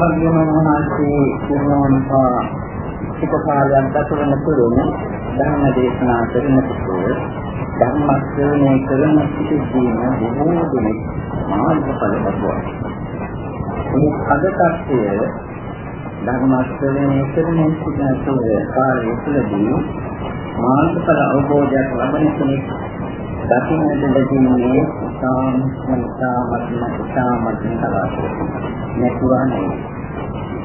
වගේම මහාසී කුරුණෝන්පා ටික කාලයක් ගත වෙන තුරුම ධර්ම දේශනා කරන කොට ධර්ම ශ්‍රවණය කරන සිටින බොහෝ දෙනෙක් මාර්ගඵල ලබනවා. මේ අද තත්ත්වය ධර්ම ශ්‍රවණය කරන සිටින කාලය තුළදී මාර්ගඵල අවබෝධයක් ලබන කෙනෙක් දකින්නට ලැබෙන්නේ සාමත්ම සාමත්ම සාමත්ම තරයි. නැතුවා නෙවෙයි.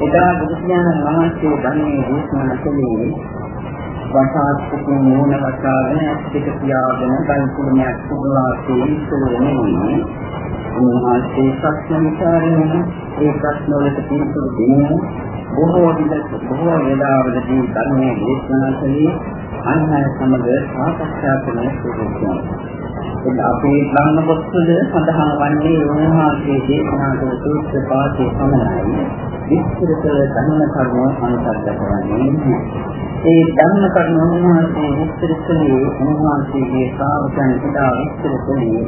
එදා බුදු ඥාන මහත්සේ ධර්මයේ දේශනා කළේ වසාත්තුකින් මූණ වසාගෙන ඇස්තික තියාගෙන කල්පුණයක් සුභවාසී ඉස්සරෙන්නේ උන්වහන්සේ ප්‍රශ්න විචාරයෙන් ඒ ප්‍රශ්න වලට පිළිතුරු දෙන්නේ බොහෝ විට බොහෝ වේලාවලදී ධර්මයේ දේශනා කළේ අන්හය සමග සාකච්ඡා කරන සුදුසුකම්. එත් අපේ ධර්ම පොත්වල සඳහන් වන්නේ උන්වහන්සේ දේශනා කළ සූත්‍ර පාඨයේ පමණයි. විස්තර කළ ධර්ම කර්ම අනුසද්ධ කරන්නේ ඒ ධර්ම කර්ම උන්වහන්සේ විස්තර කළේ උන්වහන්සේගේ ශ්‍රාවකයන් පිටා විස්තර කළේ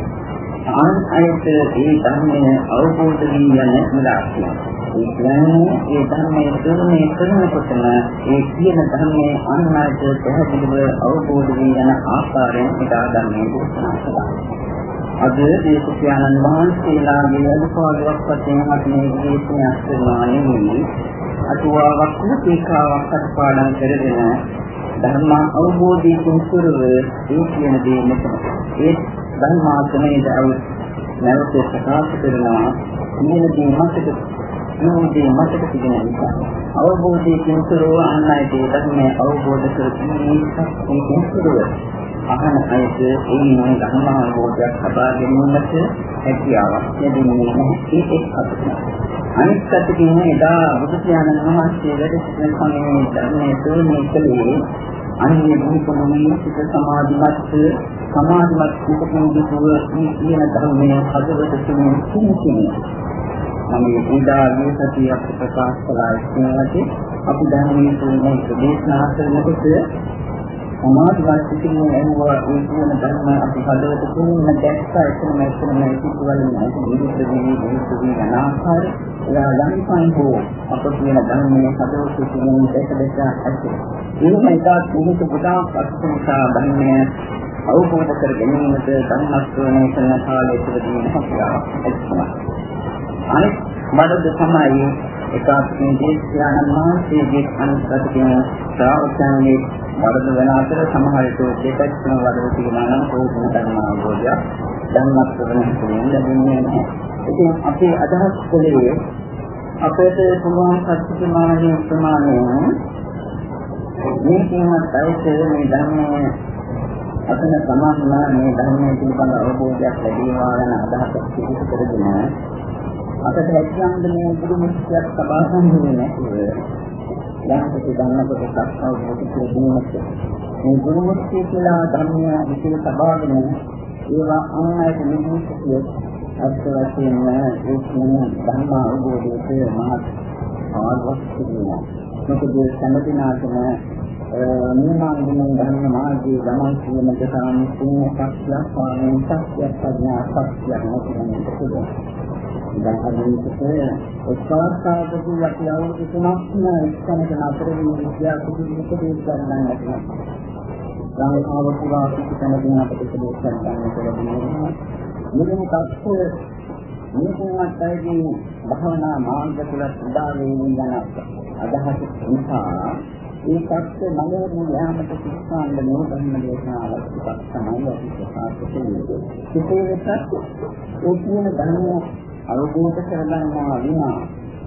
ආන් අයට ඒ ධර්මය අවබෝධ වී යන විලාසය. ඒ කියන්නේ ඒ ධර්මයේ තුනේ කරනකොටම ඒ කියන ධර්මයේ අන්නාට පැහැදිලිව අවබෝධ වී යන ආකාරයෙන් හිතා ගන්න දේශනා කළා. අද දේශකයන්න් වහන්සේලාගේ අනුපාඩුවක් වශයෙන් අපි මේ දේශනයක් කරනවා නෙමෙයි. අටුවාවක් තීකාවක් අටපාඩම් කරගෙන ධර්ම අවබෝධයෙන් තුරව ඒ කියන දේ මෙතන. ඒ ධර්මාසනයේ දව නැවත ප්‍රකාශ කරනවා. මේ දේ මතක මේ දේ මතක තිබෙන නිසා අවබෝධයෙන් තුරව අන්නයි දේ ධර්මයේ අවබෝධ කරගන්නේ ඒකෙන් තුරව අහන අයට ඒ මොන ධර්ම අවබෝධයක් ලබා ගැනීමට හැකියාවක් ලැබෙන්නේ නැහැ ඒක අත්දැකීම. අනිත් පැත්තකින් එදා බුදු පියාණන් වහන්සේ වැඩ සිටින සමයේ ධර්මයේ තෝරන්නේ කලේ අන්නේ බුදුපොණමේ සිත සමාධිමත් සමාධිමත් කුපකින් දුව මේ කියන ධර්මයේ හදවත තුළින් සිටින මම ඉදා විසතිය ප්‍රකාශ කළා ඉස්සරහට අපි ධර්මයේ තුලින් දේශනා කරනකොට සමාධිවත් සිටින්නේ එනවා ඒ කියන ධර්ම අපි හදවත තුලින් දැක්කා එතන එතන සිදුවල නැති විවිධ විවිධ විවිධ අනාකාර එයා යම්පන් හෝ අප කියන ධර්මයේ හදවත තුලින් දැක දැක ඇති. එහෙම එකක් පුරුදු ගොඩාක් අත්දැකීම් ධර්මය අවබෝධ කර ගැනීමට ධර්මස්වණය කරන කාලය තුළදී හැකියාවක් ඇතිවෙනවා. අනිත් මඩද තමයි එකක් මේ දේශයන්න් මාසයේ අනුසත කියන ශ්‍රාවකයන්ගේ වරද වෙන අතර සමහර විට දෙපැත්තම වරද තිබුණා නම් කොහොමද ධර්ම අවබෝධය ධර්මත් වෙන තුලින් ලැබෙන්නේ නැහැ. ඉතින් අපි අදහස් කළේ අපේ පුළුවන් සත්‍ය ප්‍රමාණය ප්‍රමාණය මේ කියනත් අවශ්‍ය මේ ධර්මයේ අතන සමාන මේ ධර්මයේ පිළිබඳ අවබෝධයක් ලැබීවා යන අදහසක් පිළිතුරු කරගෙන අපට හැකියාව මේ බුදු මුක්තියක් සබා ගන්න නැතුව යම් කිසි ධර්මයකට සත්‍යව ප්‍රතික්‍රියාවක් මේ බුදු මුක්තිය කියලා ධර්මය විසිර සබාගෙන ඒවා අන්‍යයට නිමුතිය අත් වශයෙන්ම ඒ කියන ධර්ම අවබෝධයේ මහත් ආවස්තු වෙනවා මොකද සම්පූර්ණාතම නිර්මාණ ධර්ම මාර්ගයේ ගමන් කිරීමට සාමිතිය සත්‍ය පාරමී සත්‍ය ප්‍රඥා සත්‍ය නැතිවෙන්නට පුළුවන්. උදාහරණයකට උත්සාහකාරකතු යටි අවුරුදු තුනක්ම එක්කමක නතර වී විද්‍යා කුදුමක දේශ ගන්න නැතිනම්. ගාමිකාව පුරා පිටකන අපිට දේශ ගන්න ලැබෙනවා. මෙන්න තත්ත්වය මේකවත් ඇයිදී භවනා මාර්ග තුල උදා වෙමින් යන අදහස නිසා ඒ සත්‍ය මනෝමය යාමට සිස්සාන්න නෝතන්න දේශනාවක් ටිකක් තමයි අපි ප්‍රකාශ කළේ. සිතේ වෙතත් ඒ කියන ධර්ම අවබෝධ කරගන්නවා විනා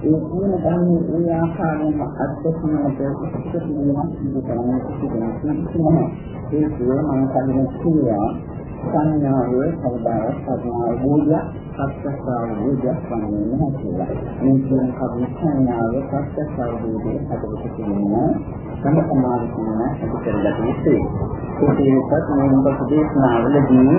ඒ කියන ධර්මයේ ඒ ආකාරයෙන්ම අත්දැකීමට උපකරණයක් සිදු කරන්න සිදුවෙනවා. ඒ කියන මම කලින් කිව්වා සංඥාව කවදාවත් සංඥාව බෝධය සත්‍යස්ථාව බෝධය වන්නේ නැහැ කියලා. මේ කියන කවි සංඥාව සත්‍යස්ථාව බෝධය හදවත තියෙනවා. සම්පූර්ණ කියන ඇති කරගත යුතුයි. ඒකේවත් මේ මොකද දේශනාවලදී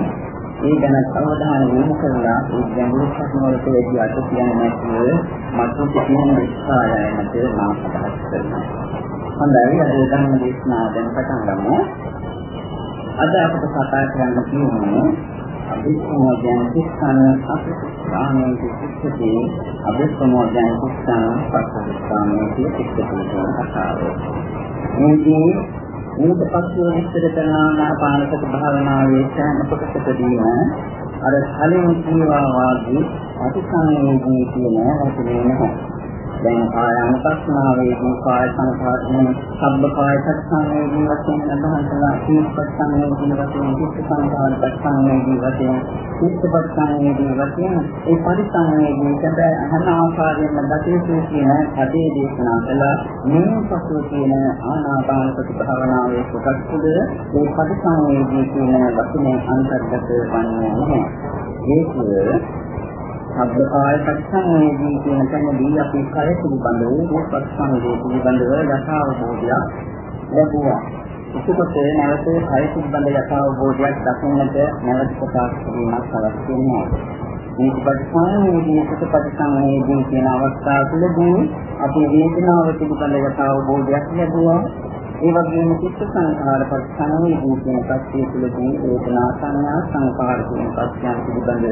ඒ ගැන අවධානය යොමු කරලා ඒ ගැඹුරු ප්‍රශ්නවලට වැඩි අත කියන්නේ නැතුව මතු කියන විස්තරයකට මා අදහස් කරනවා. හොඳයි අද ධර්ම දේශනාව දැන් පටන් ගමු. අද අපිට කතා කරන්න තියෙන්නේ අභිසමෝදයන් කිස්සන අපිස්ථානයේ කිස්සති අභිසමෝදයන් කිස්සන පස්සස්ථානයේ කිස්සති කියන කතාව. මේකේ මේක පස්සේ විස්තර කරන ආනාපානසති භාවනාවේ සෑම කොටසකදීම අර කලින් කියවා වාගේ අතිසංවේදී කියන වචනේ නැහැ. දැන් ආයනුපස්නාවේදී කාය සංඛාරයෙන් සබ්බ කාය සත්සංවේදී වශයෙන් අදහසලා සීපස්සංවේදී වශයෙන් චිත්ත සංඛාර පස්සංවේදී වශයෙන් චිත්තපස්සංවේදී වශයෙන් ඒ පරිසංවේදී සැබෑ හැම ආකාරයෙන්ම දතේසු කියන පදේ දේශනා කළා මේ පසු කියන ආනාපාන සති භාවනාවේ කොටස් තුළ ඒ පරිසංවේදී කියන වචනේ අන්තර්ගත වන්නේ නැහැ ඒක සබ්බකාය පරිසංවේදී කියන තැනදී අපි කය පිළිබඳව රූපස්කන්ධය පිළිබඳව යථාවබෝධයක් ලැබුවා. එතකොට නැවත කය පිළිබඳ යථාවබෝධයක් දක්වන්නට නැවත ප්‍රකාශ කිරීමක් අවශ්‍ය වෙනවා. මේක පරිසංවේදී සුඛ පරිසංවේදී කියන අවස්ථාව තුළදී අපි වේදනාව පිළිබඳ යථාවබෝධයක් ලැබුවා. ඒ වගේම චිත්ත සංඛාර පස්සනවේ භූතන පස්සේ තුළදී වේදනා සංඥා සංඛාර කියන පස්යන් පිළිබඳ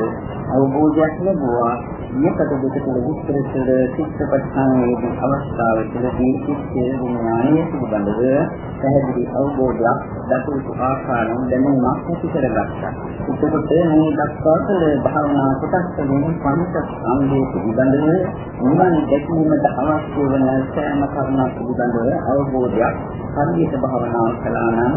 අවබෝධයක් ලැබුවා. මේකට දෙක තුළ විස්තර කළ චිත්ත පස්සනවේ අවස්ථාව තුළදී චිත්ත විඥානයේ පිළිබඳව පැහැදිලි අවබෝධයක් දක්වපු ආකාරයෙන් දැනුමක් ඇති කරගත්තා. එතකොට මේ දක්වා කළ භාවනා කොටස් වලින් පංච සම්මේ පිළිබඳව නිවන් දැකීමට අවශ්‍ය වන සෑම කරුණක් පිළිබඳව අවබෝධයක් හරියට භාවනා කළා නම්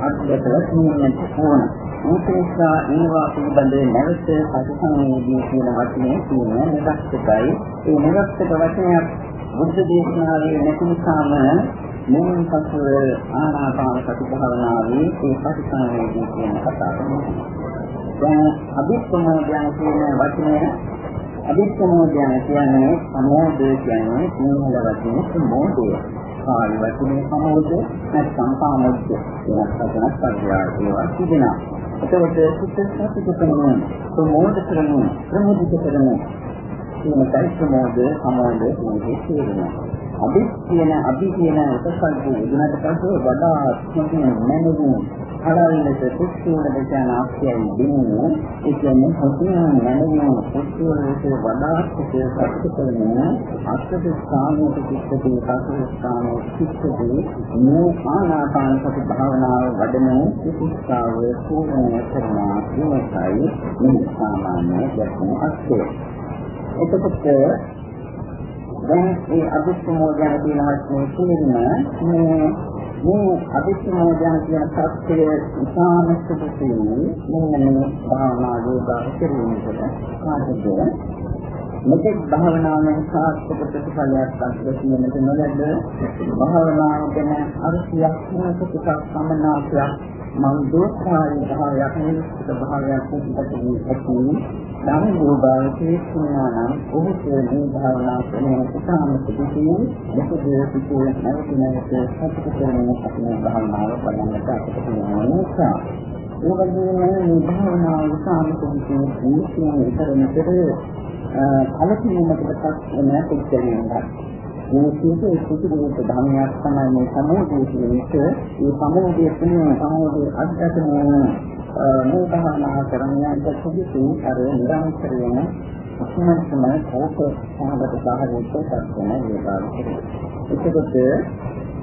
අත්දැකලා තියෙන්නට ඕන. උපේක්ෂා ඒවා පිළිබඳව නැවත පරිසංවේදී කියන වචනේ තියෙන නිරක්ෂකයි. ඒ නිරක්ෂක වචනයක් බුද්ධ දේශනාවේ නැති නිසාම මෙන්න පසුව ආනාපාන සති භාවනාවේ ඒ පරිසංවේදී කියන කතාව. දැන් අභිප්‍රමෝදයන් කියන වචනය අභිප්‍රමෝදයන් කියන්නේ සමෝදය කියන්නේ සිංහල වචනේ සමෝදය. කාය වචනේ සමෝධ නැත්නම් කාමෝධ වෙනස් වචනක් පරියාය ඒවා තිබෙනවා. එතකොට සිත සතුට කරනවා ප්‍රමෝද කරනවා ප්‍රමෝදිත කරනවා කියන කයි ප්‍රමෝද සමෝධ කියන්නේ තේරෙනවා. අභි කියන අභි කියන උපසල්පු උදුනට පස්සේ වඩා ස්මෘතිය නැනෙන්නේ හලල්ලට පුස්තුවල දෙන ආශ්‍රයයි දෙන්නේ. ඒ කියන්නේ හොතින නැනෙන්නේ පුස්තුවලට වඩා සුසුසත් කරන අත්ද ස්ථානයේ කිච්චදී පසු ස්ථානයේ කිච්චදී මේ ආනාපාන සති භාවනාව වඩන සිතාව පූර්ණ කරනවා කියනයි මේ සාමාන්‍ය දැක්ම අස්සේ එතකොට දැන් ඒ අභිෂ්මෝදයන් කියන වචනේ තුලින්ම මේ මේ අභිෂ්මෝදයන් කියන සත්‍යය ඉතාම සුදුසුයි. මෙන්න මේ භාවනා යෝගා කිරීමකට කාටද මෙතෙක් භාවනාවෙන් සාර්ථක ප්‍රතිඵලයක් අත්දැකීමට නොලැබ භාවනාව ගැන අරුසියක් නැතිකක් සමනාපයක් මම දෝෂාරී භාවයක් නිරුක්ත භාවයක් පිටතදී ඇති නම් යෝගාවචේ සුණානම් ඔහුට මේ භාවනා කරන උසාම පිටින් මොකද පිටේ නැවත නැවත සතුට කරන අපේ භාවනාව බලන්නට අපිට පුළුවන් නිසා ඒ වගේම මේ භාවනාව උසාම පිටින් ජීවිතය විතරනතර කලකිරීමකටපත් වෙන පිළිගැනීමක්. මේ සිිතේ සිිතේ ධර්මයක් තමයි මේ සමෝධය කියන්නේ. ඒ සමෝධය කියන්නේ සමෝධය අධ්‍යතනය මේ භාවනා කරන්නට සුදුසු අර නිරන්තරයෙන් අසමස්තම කෝප සාගත සාහරයට පත්වන වේලාවකට. එතකොට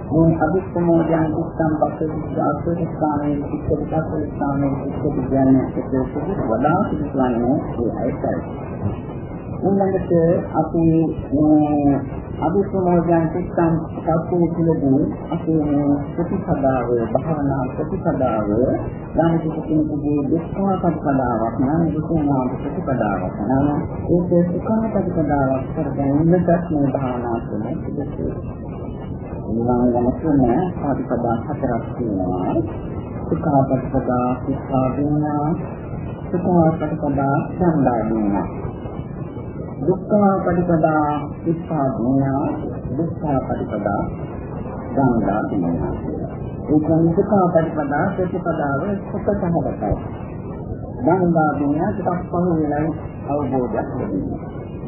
මේ අභිසමෝධයන් කිස්සම් පස්සේ ආශ්‍රය ස්ථානයේ පිටට පස්සේ ස්ථානයේ පිටට කියන්නේ ඒක වඩා පිළිගන්නේ ඒ අයයි. ඊළඟට අපි මේ අභිසමෝධයන් සිස්ටම් සත්‍යය තුළදී අපි මේ ප්‍රතිපදාව භාවනා ප්‍රතිපදාව යම් කිසිකෙකුගේ දුක්ඛ ප්‍රතිපදාවක් නම් දුක්ඛ ප්‍රතිපදාවක් නම් ඒක සුඛ ප්‍රතිපදාවක් කරගන්නට මේ භාවනා කරන සුදුසුයි. ඊළඟ ගමන ප්‍රතිපදා හතරක් තියෙනවා. සුඛ ප්‍රතිපදා, සුඛ විඤ්ඤා, සුඛ ප්‍රතිපදා, සම්දා විඤ්ඤා. දුක්ඛ පටිපදා ඉස්සා දුන්නා දුක්ඛ පටිපදා ගංගා දුන්නා ඒ කියන්නේ දුක්ඛ පටිපදා ප්‍රතිපදාව සුඛසහගතයි ගංගා දුන්නා ටිකක් පහු වෙනයි අවබෝධයක් ලැබෙනවා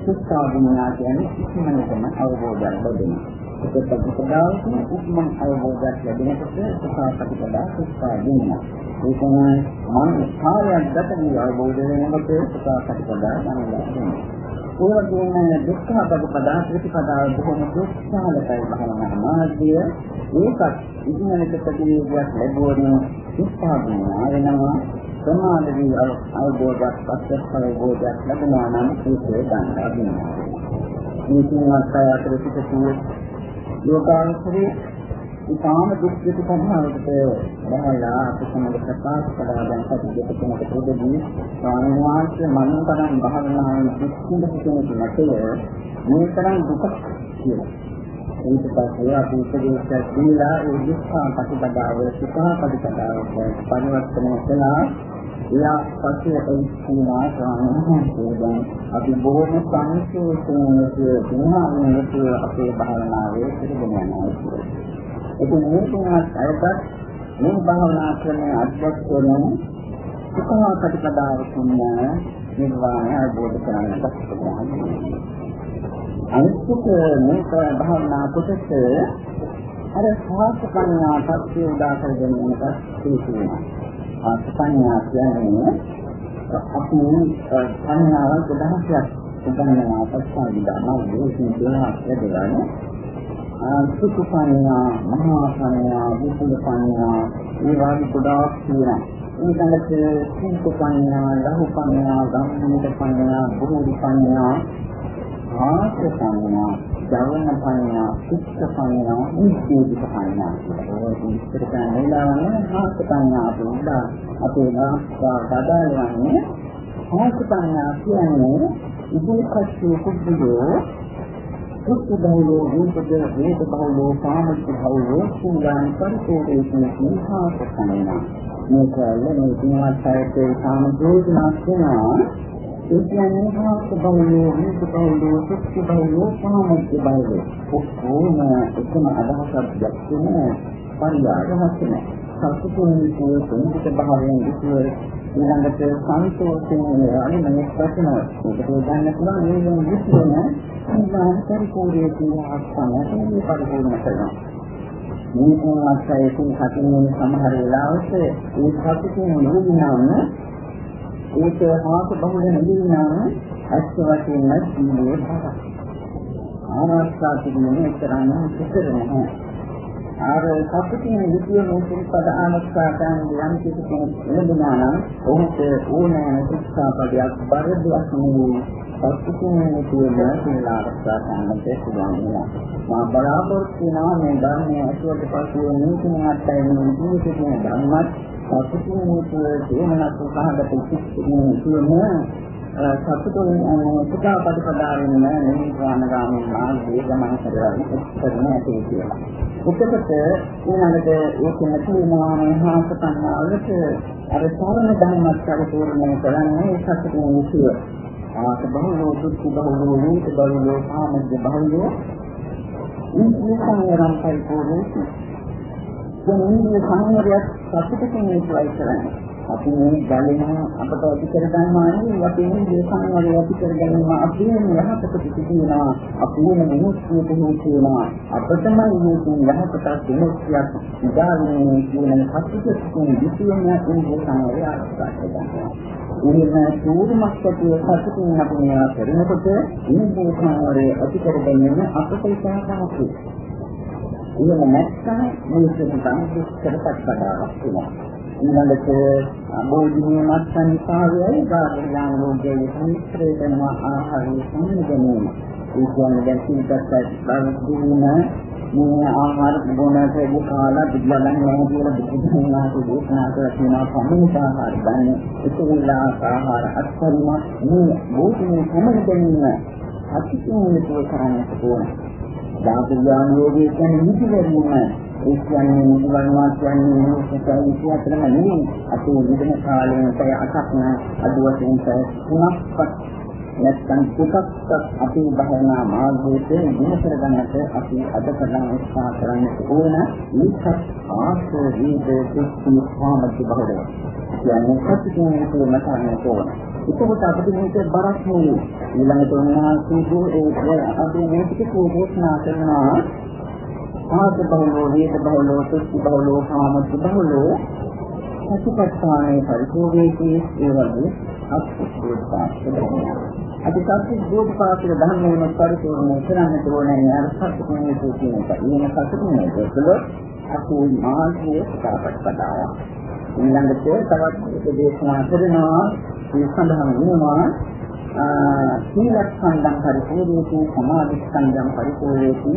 දුක්ඛ දුන්නා කියන්නේ ඉක්මනටම අවබෝධයක් ලැබෙනවා ඒක ප්‍රතිපදාවකින් උත්මන් අවබෝධයක් ලැබෙනකොට සකාපටිපදා සුස්සා දෙනවා. ඒ තමයි මන කාර්යයක් ගත වී අවබෝධ වෙනකොට සකාපටිපදා ගන්නවා. ඒ වගේම දුක්ඛ ප්‍රතිපදා ප්‍රතිපදාව බොහොම දුක්ඛාලකයි භවනා මාර්ගය ඒකත් ඉදිරියට ප්‍රතිවිරුද්ධයක් ලැබුවොත් උත්පාදනය වෙනවා සමාධි අවබෝධයක් පස්සක් අවබෝධයක් ලැබෙනවා නම් ඒකේ ගන්නවා වෙනවා. මේ තුන්වත් අතර සිටින ලෝකාන්තරේ ඉතාම දුක් විඳ සම්හාරකට බහලා අප සමග ප්‍රකාශ කළා දැන් අපි දෙකකට පොදදී ස්වාමීන් වහන්සේ මන තරම් භාවනාවෙන් දුක් විඳ කෙනෙක් නැතේ මේ තරම් දුක කියලා. ඊට පස්සේ අපි උපදේශයක් දීලා ඒ දුක්ඛ ප්‍රතිපදාව සුඛ ප්‍රතිපදාව පරිවර්තනය කළා. එයා පස්සේ ඒ කියනවා ස්වාමීන් වහන්සේ දැන් අපි බොහොම සංකේතයෙන් සිනහාවෙන් අපේ භාවනාවේ පිළිගන්න යනවා. ඉතින් මේ තුනත් අයත් මේ භාවනා කරන අධ්‍යක්ෂකවරුන් සුඛා ප්‍රතිපදාවකින් නිර්වාණය අවබෝධ කරගන්නට පුළුවන්. අනිත්ක මේක භාවනා කොටස අර සාස්ත්‍රඥා පස්සේ උදා කර ගැනීමට තියෙනවා. ආස්ත්‍රඥා කියන්නේ අපි සංඥාවල් උදාහරණයක් උගන්වනවා පස්සා විදාන දේශන දෙනවා කියලානේ සුඛ සංඥා, මහා සංඥා, විසුද්ධ සංඥා, මේ වගේ ගොඩාක් තියෙනවා. ඊළඟට සීත සංඥා, ලහු සංඥා, ගම්මිත සංඥා, බුරුදු සංඥා, ආස සංඥා, ජවන සංඥා, සුඛ සංඥා, නිස්සීත සංඥා කියලා. ඒ විස්තර කරනවානේ ආස සංඥා පුණ්ඩා අපේ නාස්වා බදාලන්නේ ආස සංඥා කියන්නේ ඉදිරිපත් කුබ්බුදෝ දුක්ඛ බහුලෝ රූපද වේද බහුලෝ කාමච්ච බහුලෝ සුදාන පරිපෝෂේ කියන සාකච්ඡානවා මේක මේ තුනවත් සායතේ කාම දෝෂනාක් වෙනවා. ඒ කියන්නේ කාමච්ච බහුලෝ රූප බහුලෝ සුක්ඛ බහුලෝ කාමච්ච බහුලෝ ඔක්කොම එකම අදහසක් දැක්වෙන පරියාරයක් නැහැ සතුටුනේ කියන සංකීත භාවයෙන් ඉතිරි ඊළඟට සන්තෝෂයෙන් අනිමේ ප්‍රශ්න ඒකට ගන්න පුළුවන් මේ වෙන විශ්වන සම්මාන පරිපූර්ණ කියන ආස්තනයෙන් මේ පරිපූර්ණ කරනවා. මේ මොහොතේ තුන් හතින් සමහර වෙලාවට ඒ සතුටින් නුඹුනාම ඒක හාස බහුල නෙවෙයිනම් අස්ස වශයෙන් ජීවේ භාග. ආරක්ෂා කිරීමේ තරම් සිතර නැහැ. ආර සතුටින් විදිය මොකද පද ආරක්ෂා කරන යම් කිසි කෙනෙක් ලැබුණා නම් ඔහුට ඕනෑම ශික්ෂාපදයක් බරදයක් නෙවෙයි සතුටින් කියන සිල් ආරක්ෂා කරන්නට පුළුවන් වෙනවා. මා බලාපොරොත්තු වෙනවා මේ ධර්මයේ අසුවට පසුව නීතිමත් අය මේ ජීවිතයේ ධර්මත් සතුටින් කියන සහගත සිත්කින් කියන සතුටුන් සුඛාපටිපදාවෙන් නිර්වාණගාමී මාර්ගයේ ගමන කරගෙන කරන ඇති කියලා. එතකොට ඊළඟට ඒක නැතිවෙනවා මහාස කන්නාවලට අර සාරණ ධර්මයක් පරිපූර්ණය කරන්නේ සතුටුන් විසිය. ආස බහුලෝ දුක්ඛ බහුලෝ නීත බහුලෝ කාමජ්ජ බහුලෝ ඉන්ද්‍රිය සංවරම් පරිපූර්ණයි. දැන් ඉන්ද්‍රිය සංවරයක් සතුටකින් ඉස්සරයි කරන්නේ. අපි මේ ගැලෙන අපට ඇති කර ගන්නවා අපි මේ දේශන වල ඇති කර ගැනීම අපි මේ යහපත පිටිනවා අපි මේ මිනිස්සුන්ට හේතුනවා අපතම මේ යහපත විමුක්තියක් ඉදානේ කියන හත්කෙකින් විසියම මේ දේශන වල ආස්වාද ගන්නවා. ඉන්න සූර්මස්කතිය සතුටින් අපි මේවා කරනකොට මේ දේශන වල ඇති කර ගැනීම අපට ඉතාමත් එහෙම නැත්නම් මිනිස්සුන්ට දුක්කරපත් කරනවා වෙනවා. ඊළඟට බෝධිමය මත්සන් කාර්යය ගාමිලාන රෝගයේ සම්ප්‍රේ කරනවා ආහාරයේ සංගමනය. ඒ කියන්නේ දැන් සිල්පත් බඳුන මේ ආහාර බොනට කාලා පිළිබලන් නැහැ කියලා බුදුන් වහන්සේ දේශනා කරලා තියෙනවා සම්මුත ආහාර ගන්න. ඒකේලා ආහාර අත්පරිම මේ බෝධිමය සම්මතනින් අතිශයින් කරන්නට ඕන. දාපුයාන යෝගී කියන්නේ නිතිවරීම ඒ කියන්නේ නිවනවා කියන්නේ මොකක්ද කියතරම නෙමෙයි. අපේ විදින කාලයෙන් පැය 8ක් න. අද වශයෙන් පැය 3ක්වත් නැත්නම් ටිකක් අපේ භවනා මාර්ගයේ දිනකර ගන්නට අපි අද කරන උත්සාහ කරන්න ඕන මේක ආශ්‍රේද සිත්ති සාමති බහද කියන්නේ සත්‍යයෙන් කියන මතන්න ඕන එතකොට අපිට මේක බරක් නෙවෙයි. ඊළඟට උන්වහන්සේ ඒ අපි මේක කෝපෝෂණා කරනවා ආස බහුලෝ වේද බහුලෝ සුද්ධි බහුලෝ කාමත් බහුලෝ සතිපට්ඨානයේ පරිපූර්ණයේ ඒ වගේ අත්පුරුෂාස්ත ධර්මය. අද සත්‍ය දෝපාසික ධර්මයෙන් පරිපූර්ණ කරන්නට ඕනේ අර සත්‍ය කුණේ කියන එක. ඊම සත්‍ය කුණේ ඒක අපේ මාර්ගයේ සාපට්ඨාය. ඊළඟට තවත් දේශනා කරනවා මේ සඳහන් වෙනවා සීලස්කන්ධම් පරිපූර්ණේති සමාධිස්කන්ධම් පරිපූර්ණේති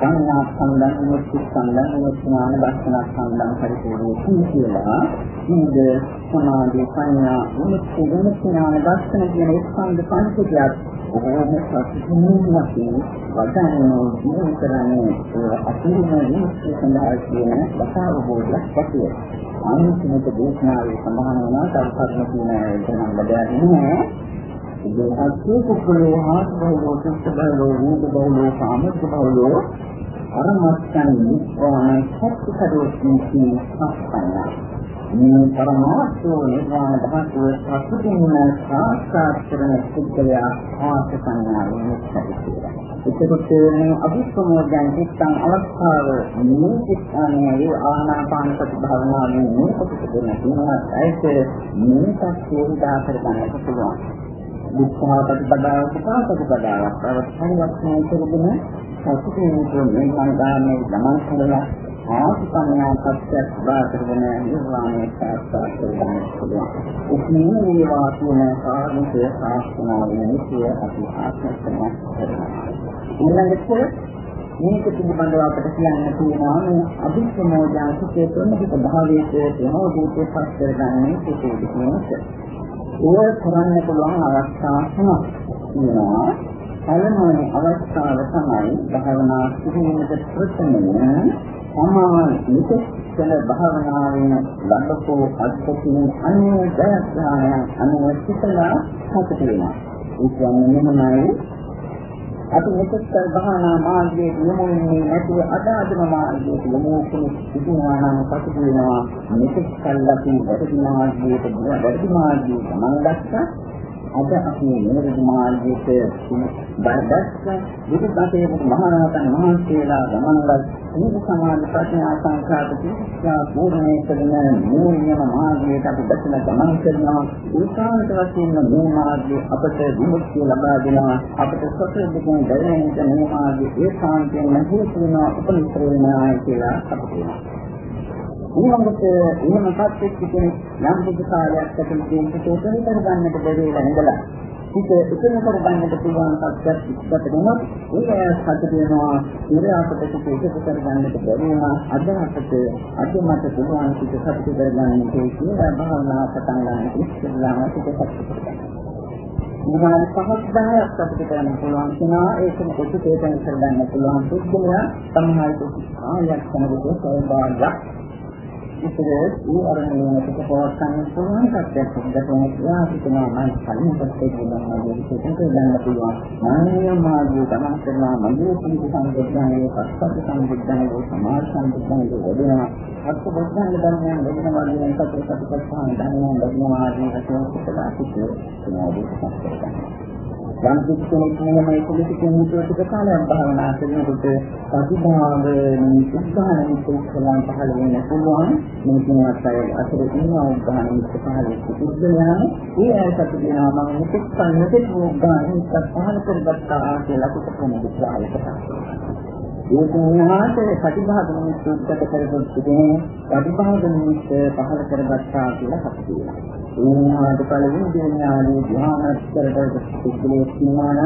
සංඥා ස්කන්ධම් විමුක්ති ස්කන්ධම් විමුක්තිඥාන දර්ශන ස්කන්ධම් පරිපූර්ණේති කියලා. මේ සමාධි සංඥා විමුක්ති විමුක්තිඥාන දර්ශන කියන ස්කන්ධ පංචකයක් බොහෝම සතුටින් වශයෙන් වදන්නේ ජීවන කරන්නේ අතුරුම විමුක්තිය සඳහා කියන වතාවබෝධයක් වශයෙන් අනිත්‍යමත දේශනාවේ සඳහන් වන තවකත්ම කියන දෙනම් බදන්නේ ඒ අත්‍ය කුකුලේ හාත් බහුලෝ සුත්ත බහුලෝ රූප බහුලෝ සාමත් බහුලෝ අරමත්තන් නිවාන සත්‍ය කඩෝස්මිති සම්පන්නා මේ පරමාර්ථ නිර්වාණ ධාතුව සතුටින් සාක්ෂාත් කරන සිද්ධියා ආස සංඥාවෙන් මුක්තයි. එතකොට මේ අභිසමෝධයන් සිත්තන් අවස්ථාව මේ සිත්තානේ ආනාපාන සති භාවනාවෙන් මේකට දෙන තුනක් ඇයිද මේකත් හේදා කර ගන්නට පුළුවන්. දුක්ඛා ප්‍රතිපදාව සහ ප්‍රතිපදාවක් අවස්ථාවක් කරගෙන සතුටින් මේ සංගාමයේ ගමන් කරලා ආසපන්නා සත්‍යයක් බාහිරගෙන නිර්වාණය සාක්ෂාත් කරගන්න පුළුවන්. උස්මී වේවා කියන කාර්මික ශාස්ත්‍රනාවේ නිසිය අපි ආත්මයක් කරනවා. ඊළඟට මේක පිළිබඳව අපිට කියන්න තියෙනවා මේ අභිසමෝධයන් සිටේ තුනක භාවයේ ප්‍රමෝදීත්වය පස් කරගන්නේ සිටේ කියන එක. ඒ කරන්න පුළුවන් අවස්ථා තුනක් තියෙනවා. පළමුවන අවස්ථාව තමයි භාවනා කිරීමට ප්‍රථමයෙන් සමාන නිතර කළ භාවනාවෙන් ලබපු අත්පොතින් අන්‍ය ජයග්‍රහණය අනුව සිතලා සතුට වෙනවා. ඒ කියන්නේ මෙන්නයි අපි නිතර කළ භාවනා මාර්ගයේ යොමු වෙන්නේ නැතුව අදාදම මාර්ගයේ යොමු වුණු සිදුනා නම් සතුට වෙනවා. නිතර කළ අපි වැඩි මාර්ගයට වැඩි මාර්ගයේ ගමන් ගත්තා අද අපි නිරෝධ මාර්ගයේ බයදස්ස බුදුපතේ මහරහතන් වහන්සේලා ගමන්ගත් සීල සමාධි ප්‍රඥා සංඛාත කිච්ඡා පූර්ණේ කරන මේ නියම මාර්ගයට අපි දැකලා ගමන් කරනවා ඒකාන්ත වශයෙන්ම මේ මාර්ගයේ අපට විමුක්තිය ලබා දෙනවා අපට සතර දෙකෙන් දැනෙන මේ මාර්ගයේ ඒකාන්තයෙන් හේතු වෙනවා උපනිෂ්ඨ වෙනවා කියලා අපට කියනවා ඊළඟට එහෙමපත් වෙච්ච කෙනෙක් යම් කිසි කාලයක් ඇතුළත තියෙන තෝතන කරගන්නට බැරි වෙලා ඉඳලා හිත උතුම් කරගන්නට පුළුවන් තත්ත්වයක් ඉස්සරට දෙනොත් ඒක සතුට වෙනවා ඉර අපට සිත උතුම් කරගන්නට බැරි වෙනවා අද අපට අද මට පුළුවන් සිත සතුට කරගන්න කියලා භාවනා පටන් ගන්න ඉස්සෙල්ලාම සිත සතුට කරගන්න. විනාඩි 5ක් 10ක් අපිට කරන්න පුළුවන් කෙනා ඒකම කොටු තේරුම් කරගන්න පුළුවන් පුද්ගලයා සම්මායික ආයත් කරනකොට සෝභාගයක් ඉතින් ඒ අරමුණකට පවත්න්න පුළුවන් කට්ටියක් හොඳටම කියලා හිතනවා මම කලින් පැත්තේ ගිහින් මේක ගන්න පුළුවන්. මානවීය මාර්ගය ගමන් කරනවා මගේ සීල සංගතනයේ පස්සත් සංගතනයේ සමාජ සංගතනයේ වැඩෙනවා. අත් බොද්ධංග ධර්මයන් වැඩෙනවා කියන සත්‍ය සත්‍යපස්සාන ධර්මයන් වැඩෙනවා ආදී වශයෙන් සිතලා සිටේ. ඒක යම් කිසි කෙනෙක් මේ පොලිසිකෙන් හිතුවට කාලයක් භාවනා කරනකොට ප්‍රතිභාව නිසුද්ධාන නිසුද්ධාන පහළ වෙන්න පුළුවන්. මේ කිනවත් අය අතර තියෙන උදාහරණ නිසුද්ධ පහළ වෙච්ච පුද්ගලයන් ඒ අය සතු දෙනවා මම මෙතෙක් කන්නට උදාහරණ නිසුද්ධ පහළ කරගත්තා කියලා කොට කොහොමද කියලා ඒක උන්වහන්සේ ප්‍රතිභාව නිසුද්ධ කරගොත් තිබෙන ප්‍රතිභාව නිසුද්ධ පහළ කරගත්තා කියලා හසුරුවනවා ඒනාට පළවෙනි දෙවෙනි ආදී ධ්‍යානස්තරට පිළිලේ සීමාන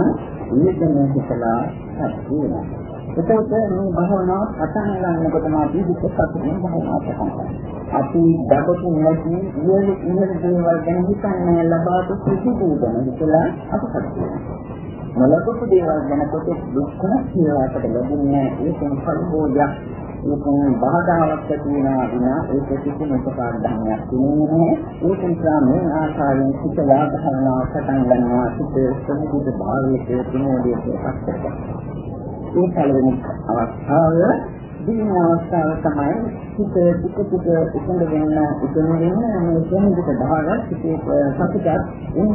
ඊටම හිතලා හත් වෙනවා. එතකොට මේ භවනාව පටන් ගන්නකොටම අපි විකසතුනේ භවනාව පටන් ගන්නවා. අපි දඩතු නැති ඉහළ ඉහළ දේවල් ගැන හිතන්නේ ලබාතු කිසිදු ගැන හිතලා අපි හත් නොලබපු දේවල් ගැන කොට දුක්ඛ කියලා අපට ලැබුණේ ඒකෙන් පරිභෝගයක් ඒකෙන් බාධාවක් ඇති වෙනවා විනා ඒක කිසිම උපකාර ධර්මයක් නෙමෙයි. ඒක නිසා මේ ආකාරයෙන් සිත වාදහනවා පටන් ගන්නවා සිත සමුදිත භාවයේ ප්‍රමෝදයේ පස්සට. ඒ පළවෙනි අවස්ථාව දින අවස්ථාව තමයි හිත ටික ටික එකඟ වෙන්න එකඟ වෙන්න මේ කෙනෙකුට බහගත් හිතේ සතුටක් එන්න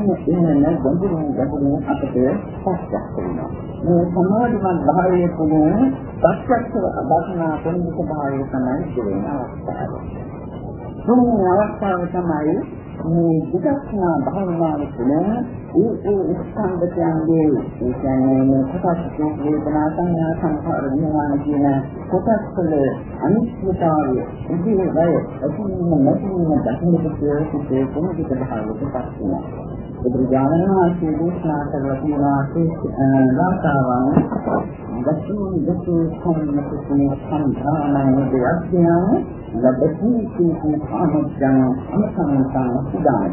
එන්න ගැඹුරින් ගැඹුරින් අපට පස්සක් වෙනවා. මේ සමාධිමත් භාවයේ තුළින් පස්සක් දක්නා කෙනෙකුට භාවය තමයි කියන අවස්ථාව. මේ අවස්ථාව තමයි මේ විදර්ශනා භාවනාව තුළ ඒ ඒ ස්කන්ධයන්ගේ ඒ කියන්නේ මේ කොටස් වේදනා සංඥා සංඛාර විඥාන කියන කොටස් වල අනිත්‍යතාවය ඉදිරිය වය අතින් නැතිවම දකින්නට සිටේ කොහොමද භාවයට පත් වෙනවා? බුදුරජාණන් වහන්සේ දේශනා කරලා තියෙනවා වාතාවරණ දසුන් දසු සම්මතකේ සම්ධානයේ දෙයක්ඥාන ලබති කීකී සාමජ්ජං අමසංසං සුදායි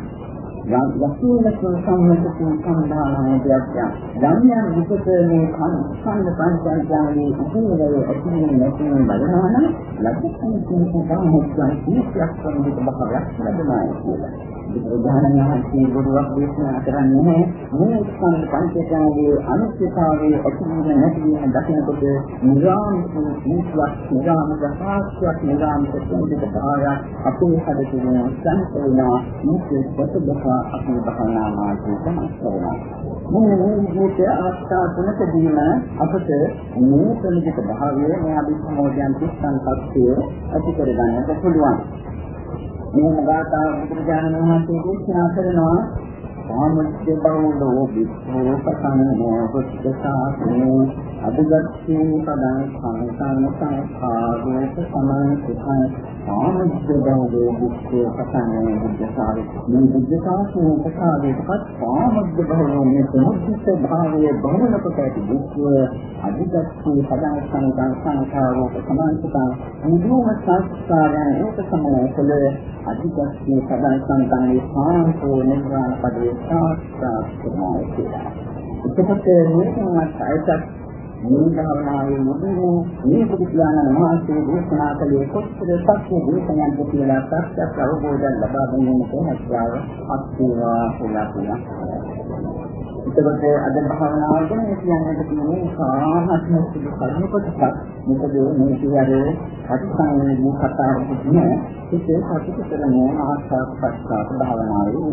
යම් යකීනක සම්මතකේ සම්භාවනාවේ දෙයක් යම් යම් විකට මේ සංස්කන්ධ පංචාංගයේ ඉතිරියේ ඇතිවෙන නැතිවෙන බලනවා නම් ලක්ෂණ කිසිම සම්මුතියක් කිසියක් සම්මුත බහයක් ලැබෙනවා කියලා. බුදුරජාණන් වහන්සේ ගුරුවක් දේශනා කරන්නේ මේ ස්කන්ධ පංචකාංගයේ අනිත්‍යතාවයේ ඇතිවීම නැතිවීම දකිනකොට නිරාමිත නිස්වක් නිරාමිත සාක්ෂියක් නිරාමිත සම්පූර්ණ භාවය අපේ හදේ සංකේතනා මේක පොතබක අපේ භවනා මාර්ගය තමයි කරනවා. මෙන්න මේ විදිහට අවස්ථා තුනකදීම අපට මේ ප්‍රමිත භාවය මේ අභිසමෝධයන් තිස්සන් පස්සේ ඇති කරගන්නට පුළුවන්. මේ ගාථා බුදුරජාණන් වහන්සේ දේශනා කරනවා. සාමච්ච බෞලෝ විස්සෝ පතනෝ පුත්තසාසනෝ අදගත්තේ පදං සංසං සංඛාරෝප සමන්තිඛං සාමච්ච බෞලෝ විස්සෝ පතනෝ බුද්ධසාරි මේ බුද්ධසාසනෝ ප්‍රසාදයටපත් සාමච්ච බෞලෝ මේ සමුද්දිත භාවයේ බහුල කොට ඇති විස්සෝ අදගත්තේ පදං සංසං සංඛාරෝප සමන්තිඛං මුදුම සංස්කාරයන් ඒක සමනය කළ අධිගස්සේ පදං සංකල්පේ සාන්තෝ නිර්වාණ පදේ සාක්ෂාත් කරනවා කියලා. එතකොට මේකවත් අයසක් මේ භාවනාවේ මුදුනේ මේ බුදුසසුන මහත්සේ දේශනා කළේ කොච්චර සත්‍ය දේශනයක්ද කියලා සත්‍යයක් අවබෝධයක් ලබා ගැනීමට හැකියාව අත්වේවා කියලා කියනවා. එතකොට අද භාවනාව ගැන කියන්නට තියෙන්නේ සාහත්ම සුදු කරුණු කොටසක්. මොකද මේ කියන්නේ අත්සංගයේ කතාවක් නෙවෙයි. ඒක සතුට කරන ආස්වාද පස්සාව භාවනාවේ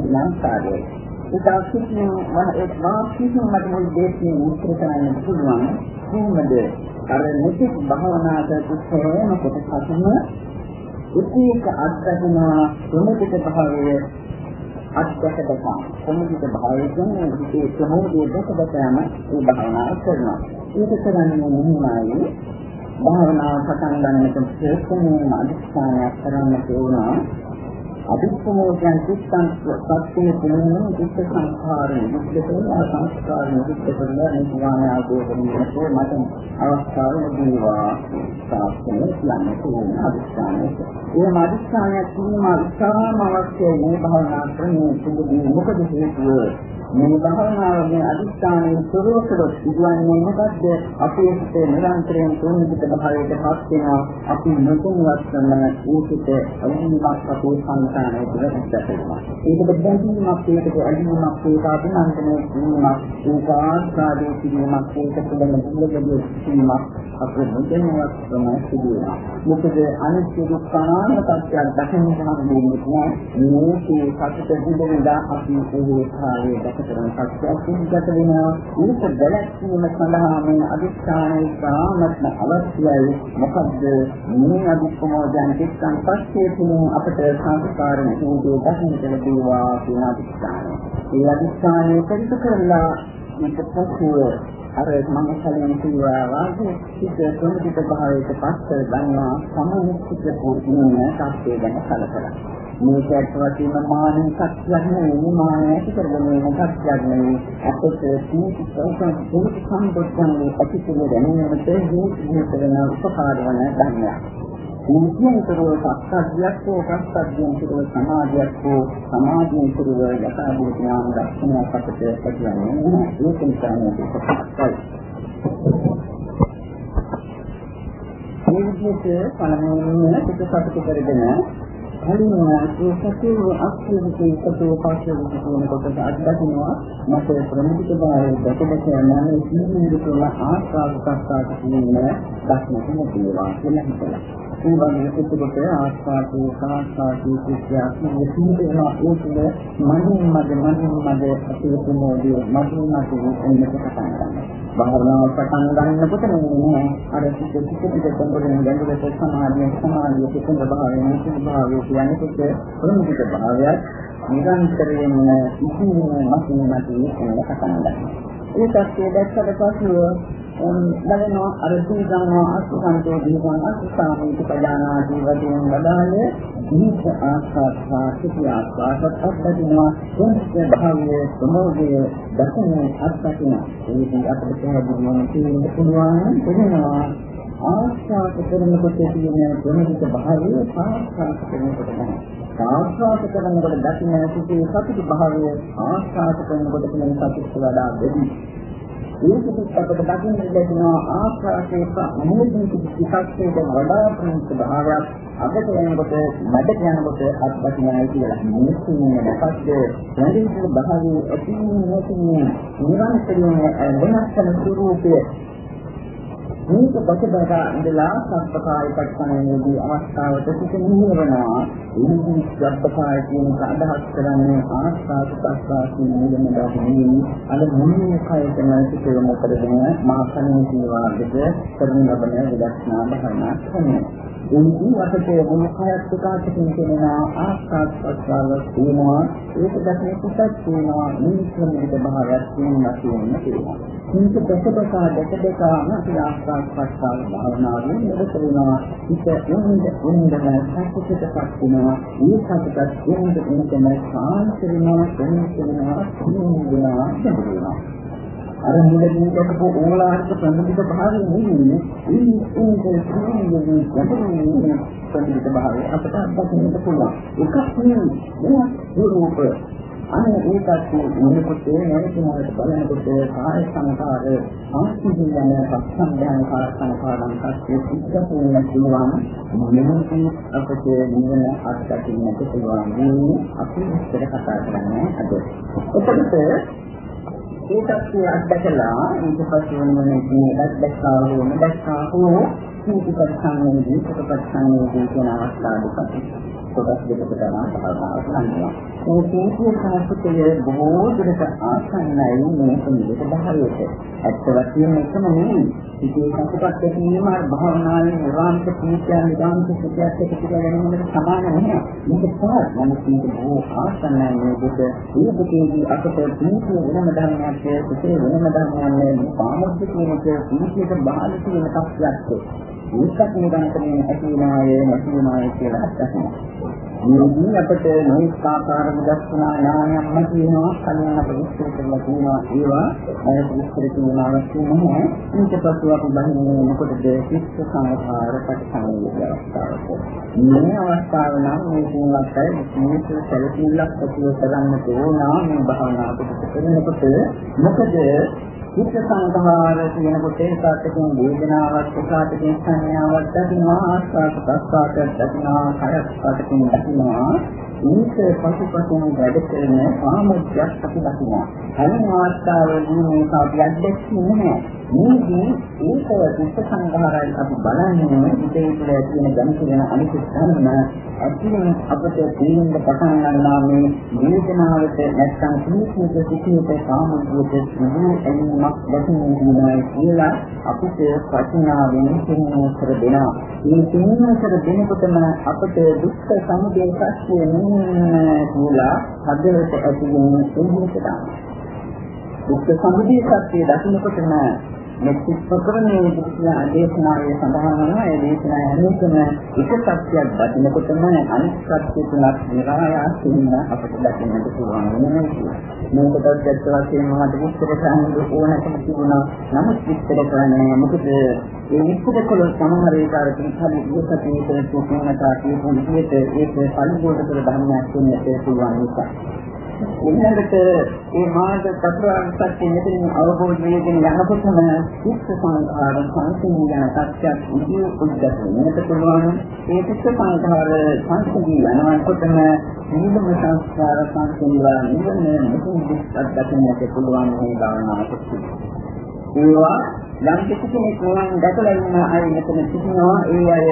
විඥානකාරයයි. ඒක අසිතින් එක් වාක්‍යකින් මට මුල් දේශනේ විස්තර කරන්න පුළුවන්. කොහොමද අර මෙතෙක් භාවනා කරපු සෑම කොටසක්ම එක එක අත්දැකීම ප්‍රමුඛ භාවයේ අත්දැක දකා සමුදිත භාවයෙන් මේ ප්‍රමෝදයේ දැක දකාම මේ භාවනාව කරනවා. ඒක කරන්නේ මොනවායි? භාවනාව පටන් ගන්නකොට ශ්‍රේෂ්ඨම අධිෂ්ඨානයක් කරන්න තෝරනවා. අභිසමෝධයන් සිත්තන් සත්‍යයේ පිළිමන දුක්ඛ සංඛාරය දුක්ඛ සංස්කාරය දුක්ඛ කරලා නිවාන ආදෝෂණයට මට අවස්ථාව ලැබේවා. සාස්ත්‍රය කියන්නේ තියෙන අධිෂ්ඨානය. ඒ අධිෂ්ඨානයක් තියෙන ඉතාම අවශ්‍යයි. මේ භාවනා ක්‍රමයේ සුදුදී මොකද හේතුව? මේ භාවනාවේ අධිෂ්ඨානයේ ස්වરૂපවල සිදුවන්නේ මොකද්ද? අපේ සිතේ නිරන්තරයෙන් තුන්විත භාවයට පත් වෙනවා. අපි නොතුන්වත් කරන ඒකිට අනිමක් අපේ සංකාරයේ දුරට වෙනවා. ඒකද බැඳීමක් ඒකට අදිනමක් ඒක අභිනන්දනය කිරීමක් ඒක ආස්වාදයේ කිරීමක් ඒක තුළම දුර්ලභ කිරීමක් අපේ නොදැනුවත් තමයි සිදුවෙනවා. මොකද අනිත්‍ය දුක්ඛ අනාත්ම සත්‍යයක් දකින්න හම්බෙන්නේ නැහැ. මේකේ සත්‍ය දිබෙන්දා අපි ඒ කාර්යය දැක කරන සත්‍යයක් සිද්ධ වෙනවා ඒක දැලැක්වීම සඳහා මේ අදිස්ථානයේ සාමත්ම අවශ්‍යයි. මොකද මේ අදිස්කමෝදයන් කිස්සන් පස්සේ තුන අපට සංස්කාර නිරෝධය දකින්නට ලැබේවා කියන අදිස්ථානය. ඒ අදිස්ථානය පරිසු කරලා මේක පසුව අර මම කලින් කිව්වා වාගේ සිද්ධ ප්‍රමුඛ භාවයට පස්ස ගන්නවා සමනිච්ච පූර්ණ තාක්ෂය ගැන කලකලා. මේක ඇත්ත වශයෙන්ම මානසික සත්‍යයක් නෙවෙයි මානසික ඇති කරගෙන මොකක්ද නෙවෙයි. අපිට තීති සෝසන් දුක් සම්බොච්චන්නේ ඇතිකල දැනෙන්නට හේතු වෙන උපකාර වන ධර්මයක්. මුලින්තරව සත්‍යයක් හෝ සත්‍යයෙන් පිටව සමාධියක් හෝ සමාධියෙන් පිටව යථාභූත ඥාන දර්ශනයක් අපිට ඇතිවන්නේ ඒක නිසා මේක සත්‍යයි. මේ විදිහට පළමුවෙන් පිටසක්තු කරගෙන කලින් ඒ සතුරු අක්ෂරකේ සතුරු පාස්වර්ඩ් කියන කොට අත්දකින්නවා මට ප්‍රමුඛ භාවයේ දැකදක යන සීමිත තුළ ආස්වාද ප්‍රසආද කියන්නේ දක්නට නැතිවා කියලා හිතලා. ඒ වගේ එතකොට ආස්වාදයේ සාස්වාදයේ කිසියක් සීමිත වෙනවා ඒ තුළ මනින් මද මනින් මද අපේතුමෝදී මනින් මද එන්නට පටන් ගන්නවා. භාවනාව පටන් ගන්නකොට නේ අර සිත් සිත් පිට සම්බන්ධයෙන් ගැඹුරට සමාධිය සමාධිය පිටුන භාවය නිසි භාවය කියන්නේ පිට ප්‍රමුඛ භාවයක් නිරන්තරයෙන් ඉතිරි මතින් මතින් එන්න පටන් ගන්නවා. ඒ තත්ත්වය දැක්කට පසුව බලනවා අර සීගම්වා අසුසන්තෝ දීවන් අසුසාමිත පජානාති වදෙන් වදාළේ දීප ආස්වාස්වා සිටි ආස්වාසත් අත්දකින්නවා එන්නේ භාවයේ සමෝධයේ දකින්නේ අත්දකින්න ඒකෙන් අපිට පැහැදිලිවම තේරෙන්න පුළුවන් දෙනවා ආස්වාද කරනකොට තියෙන ප්‍රමුඛ භාවය ආස්වාද කරනකොට තමයි. ආස්වාද කරනකොට දකින්න සිටි සතුට භාවය ආස්වාද කරනකොට තියෙන සතුට වඩා වැඩි. ඒකත් අපිට දකින්න ලැබෙනවා ආස්වාදයේ මොහොතින් කිසිසක්ෂේද වඩා ප්‍රමුඛ භාවයක්. අපිට යනකොට මඩට යනකොට අත්දකින්නයි කියලා. මිනිස්සු මොකක්ද දැනෙන භාවයේ ඇති නැති නිරන්තරයෙන් වෙනස් කරන ස්වરૂපයේ මේක පසුබට ඉඳලා සබ්බකාය පරිසංයේදී අවස්ථාවට සිට නිහිරනවා. ඉන්ද්‍රිය සබ්බකාය කියන අදහස් කරන්නේ ආස්වාද ප්‍රස්වාසී නිලම දාන්නේ. අර මුන්නේ කයට නැතිව මොකද මා කන්නේ කියවාද කරන ලබන විදර්ශනා භාවනා කරනවා. එනිදී අපිට මොන කයක් ප්‍රකාශ කරන ආස්වාද ප්‍රස්වාස තියෙනවා. ඒක දැක්මේ කුසක් තියෙනවා. නිමිති භාවයක් තියෙනවා කියනවා. මේක දැකදකා දැකදකාම අපි ආස්වාද ප්‍රස්වාස භාවනාවෙන් මෙලෙස වෙනවා. ඉත උන්ද උන්දම සත්‍යකටපත් වෙනවා. මේ සත්‍යකත් උන්ද උන්දම සාන්තිරනවා, සම්පූර්ණනවා, සම්පූර්ණනවා, සම්පූර්ණනවා. අර මුලදී දැකපු ඕලාරික ප්‍රමුඛ භාවය නෙවෙයි. ඒ උන්ගේ සම්මුතිය ගැටුනේ ප්‍රමුඛ භාවය අපට අත්දකින්න පුළුවන්. එකක් නෙවෙයි. මේක රූප අන්න ඒකත් මොනකොට නැතිවෙනවට බලනකොට කාය සංකාර ආස්තිදින පස්සම්යන කාය සංකාරයන් පස්සේ සිද්ධ පුළුවන් මොනවාද අපට නිවන අත්දකින්නට පුළුවන් මේ අපි ඉස්සර කතා කරන්නේ අද. එතකොට ඒකත් අත්දකලා ඊට පස්සේ වෙන මේකත් දැක්කා වුණ දැක්කා හෝ සීති පරිසංයේදී සුඛ පරිසංයේදී කියන අවස්ථා දෙකක් කොටස් දෙකකට ගන්න භාවනාව කරනවා. මේ තේසිය සාහිත්‍යය බොහෝ දුරට ආසන්නයි මේ සම්මිලිත භාවයට. ඇත්ත වශයෙන්ම එකම නෙවෙයි. ඉතින් සතුටක් ඇතිවීම භාවනාවේ නිරාමිත පීඨයන් නිරාමිත සුඛයක් එක්ක ගැනීමකට සමාන නැහැ. මේක පාස් නමුත් මේක බොහෝ ආසන්නයි මේ දෙක. මේ දෙකේදී අපට පීඨය වෙනම ධර්මයක් සුඛේ වෙනම ධර්මයක් නෙවෙයි. පාමොද්ද කියන එක පීඨයට බාහිර තියෙන තත්ත්වයක්. ඒකත් නිරන්තරයෙන් ඇති වෙනාය නැති වෙනාය කියලා අත්දකිනවා. මේදී අපිට නොඑක ආකාර විදර්ශනා ඥානයක්ම තියෙනවා කලින් අප විස්තර කරලා තියෙනවා ඒවා අය විස්තර කියන අවශ්‍ය නැහැ. ඊට පස්ව අපි බහින්නේ මොකටද සිත් සංඛාර පරිසංයෝග අවස්ථාවට. මේ අවස්ථාව නම් මේ තුන්වත් අය මේක සැලකිල්ලක් ඇතිව කරන්න ඕන මේ භාවනා කොට කරනකොට මොකද චිත්ත සංඛාර කියනකොට ඒකටකින් වේදනාවක් ඒකටකින් සංඥාවක් දකිනවා ආස්වාද ප්‍රස්වාද දකිනවා කයස්පතකින් දකිනවා. මේක පසුපසින් වැඩ කරන සාමුද්‍යක් අපි දකිනවා. හැම අවස්ථාවකදී මේක අපි අත්දැකීම නැහැ මේදී ඒක දුක්ඛ සංඝාරයන් අපි බලන්නේ ඉතේ තුළ තියෙන ගැඹුරන අනිත් ධර්ම අතින් අපට තේරෙන්න පටන් ගන්නවා මේ වේදනාවට නැත්තම් සීසීත සිටියට සාමුද්‍රික සිදු එන්නක් දැකීමයි කියලා අපිට ප්‍රඥාවෙන් තේරුම් කර දෙනවා. මේ තේරුම් කර දෙනකොටම අපට දුක්ඛ සමුදය සත්‍ය නෙමෙයි කියලා හදවත ඇති වෙන එන්නට දුක්ඛ සමුදය සත්‍ය දකින්නකොටම මේ ප්‍රකරණයේ විදිහට දේශනාවේ සඳහන් වෙනවා ඒ දේශනාව හැමෝටම එක සත්‍යයක් දකින්නකොටම අනිත් සත්‍ය තුනක් නිරායාසයෙන්ම අපිට දකින්නට පුළුවන් වෙනවා මේකටත් ඇත්ත වශයෙන්ම මට විස්තර කරන්න ඕනකම තිබුණා. නමුත් විස්තර කරන්නේ මොකද ඒ විස්තර කළ සමහර ඒකාරකින් කලින් ඉස්සතින් කරපු කෙනකට කියපු විදිහට ඒක පරිබෝධ කර ධර්මයක් වෙන්නට පුළුවන් නිසා. ඊළඟට මේ මාර්ග චතුරාර්ය සත්‍ය මෙතනින් අවබෝධ වෙගෙන යනකොටම චිත්ත සංඛාර සංසිඳී යන සත්‍යයක් ඉදිරි උද්දත වෙනට පුළුවන් ඒ චිත්ත සංඛාර සංසිඳී යනකොටම නියම සංස්කාර සංසිඳලා නිවන මුතුන් අත්දකින්නට පුළුවන් මේ භාවනාවට ඒවා යම් කිසි කෙනෙක් නිවන් දැකලා ඉන්න අය මෙතන සිටිනවා. ඒ අය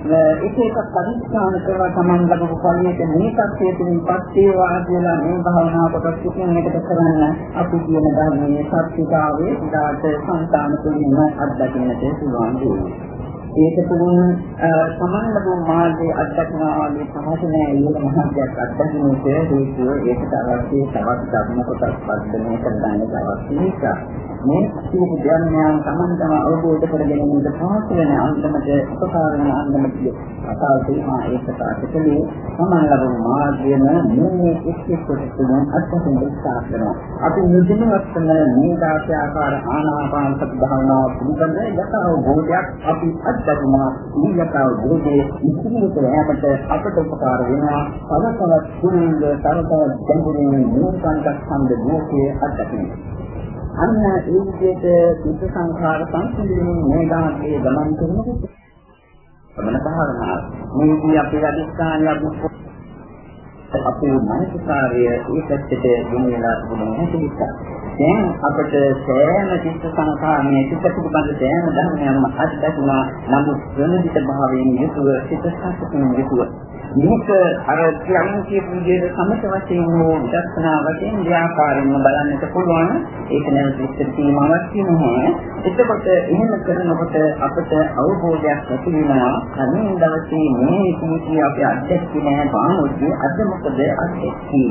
එක එකක් අධිෂ්ඨාන කරලා Taman ලැබපු ඵලයට මේ තත්ත්වයට පින්පත් වේවා කියලා මේ භාවනාව කොටස් කිසිම එකට කරන්න අපි කියන ධර්මයේ සත්‍යතාවයේ ඉදාට සංතාන තුලින්ම අත්දකින්නට පුළුවන් වෙනවා. ඒක තුළින් සමාන ලැබු මාර්ගයේ අත්දැකීමේ පහසු නෑ ඊළ මහත්යක් අත්දැකීමට හේතුව ඒකට අවශ්‍ය තවත් ධර්ම කොටස් පරිදමනය කරගන්න අවශ්‍ය නිසා. මේ සියලු ධර්මයන් සම්බන්ධව අවබෝධ කර ගැනීමට පහසු වෙන අන්දමට උපකාර වන අන්දමට කතාව තේමා ඒකට අතකලේ සමාන ලැබු මාර්ගයන මේ එක් එක් කොටස් තුළින් අත්දැකීම උත්සාහ කරනවා. අපි නිදිනවත් කරන මේ දාස ආකාර ආනාපාන සති භාවනාව පිළිබඳ යථා අවබෝධයක් අපි අත්දැකීමා ඊළතාව බෝධියේ ඉතිරියට යෑමට අපට උපකාර වෙනවා. තවතවත් කුරුල්ල තවතවත් ගැඹුරින් නූතනක් සම්ද ලෝකයේ අත්දැකීම. අන්න ඒ විදිහට සිත් සංඛාර සංසිඳීමේ මේදාගේ ගමන් කරනකොට සමන භාවනාව මේදී අපේ අධිෂ්ඨානය අපේ මානසිකාර්ය ඒකච්චට යොමු වෙලා තිබුණේ නැති නිසා. දැන් අපිට සෑම චිත්ත සංඛාරයේ චිත්ත පිළිබඳ සෑම ධර්මයක්ම අත්දැකුණා නමුත් ප්‍රණිත භාවයෙන් යුතුව චිත්ත සංස්කෘතියෙන් යුතුව මේක අර කියන්නේ කියපු විදිහට සමත වශයෙන් හෝ දර්ශනා වශයෙන් ව්‍යාපාරයෙන්ම බලන්නට පුළුවන්. ඒක නැවත විස්තර කිරීම අවශ්‍ය නැහැ එතකොට එහෙම කරනකොට අපිට අවබෝධයක් ඇති වෙනවා. කලින් දවසේ මේ කීටි අපි අත්දැකී නැහැ. බාමුද්දී අද මොකද අත්දැකී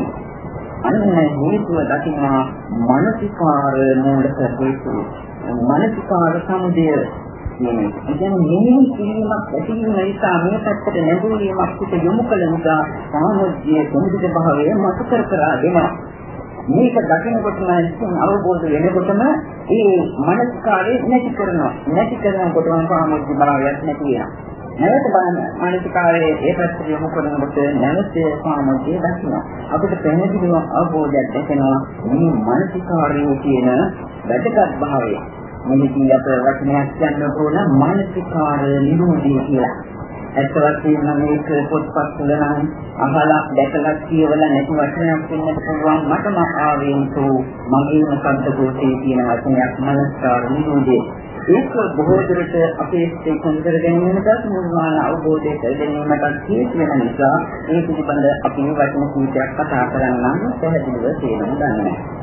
අන්න හේතුව දකිනවා මානසිකාර මූලික හේතු මානසිකාර සමුදය කියන්නේ. කියන්නේ මෙහෙම කිරීමක් ඇති වෙන නිසා මේ පැත්තට නැඹුරීමක් පිට යොමු කළ නිසා සාමෝධ්‍යයේ සමුදිත භාවය මත කර කර දෙනවා. මේක දකිනකොටම ඉතින් අවබෝධ වෙනකොටම ඒ මනස්කාරය නැති කරනවා. නැති කරනකොටම සාමෝධ්‍ය භාවයක් නැති වෙනවා. නැවත බලන්න මානසිකාරයේ ඒ පැත්තට යොමු කරනකොට නැවත සාමෝධ්‍ය දකිනවා. අපිට පැහැදිලිව අවබෝධයක් දැනෙනවා මේ මානසිකාරයේ තියෙන වැදගත් භාවය. මෙහිදී අප වචනයක් කියන්න ඕන මානසිකාර නිරෝධය කියලා. ඇත්ත වශයෙන්ම මේක පොත්පත් වල නම් අහලා දැකලා කියවලා නැති වචනයක් වෙන්නත් පුළුවන් මටම ආවෙන්තු මගේම සම්පතෝසේ කියන වචනයක් මානසිකාර නිරෝධය. ඒක බොහෝ දුරට අපේ ස්ථේකන්තර ගැනීමකට නිර්වාණ අවබෝධය කර ගැනීමට හේතු වෙන නිසා ඒ පිළිබඳ අපි වචන කීපයක් කතා කරන්නම් පැහැදිලිව තේරුම් ගන්නවා.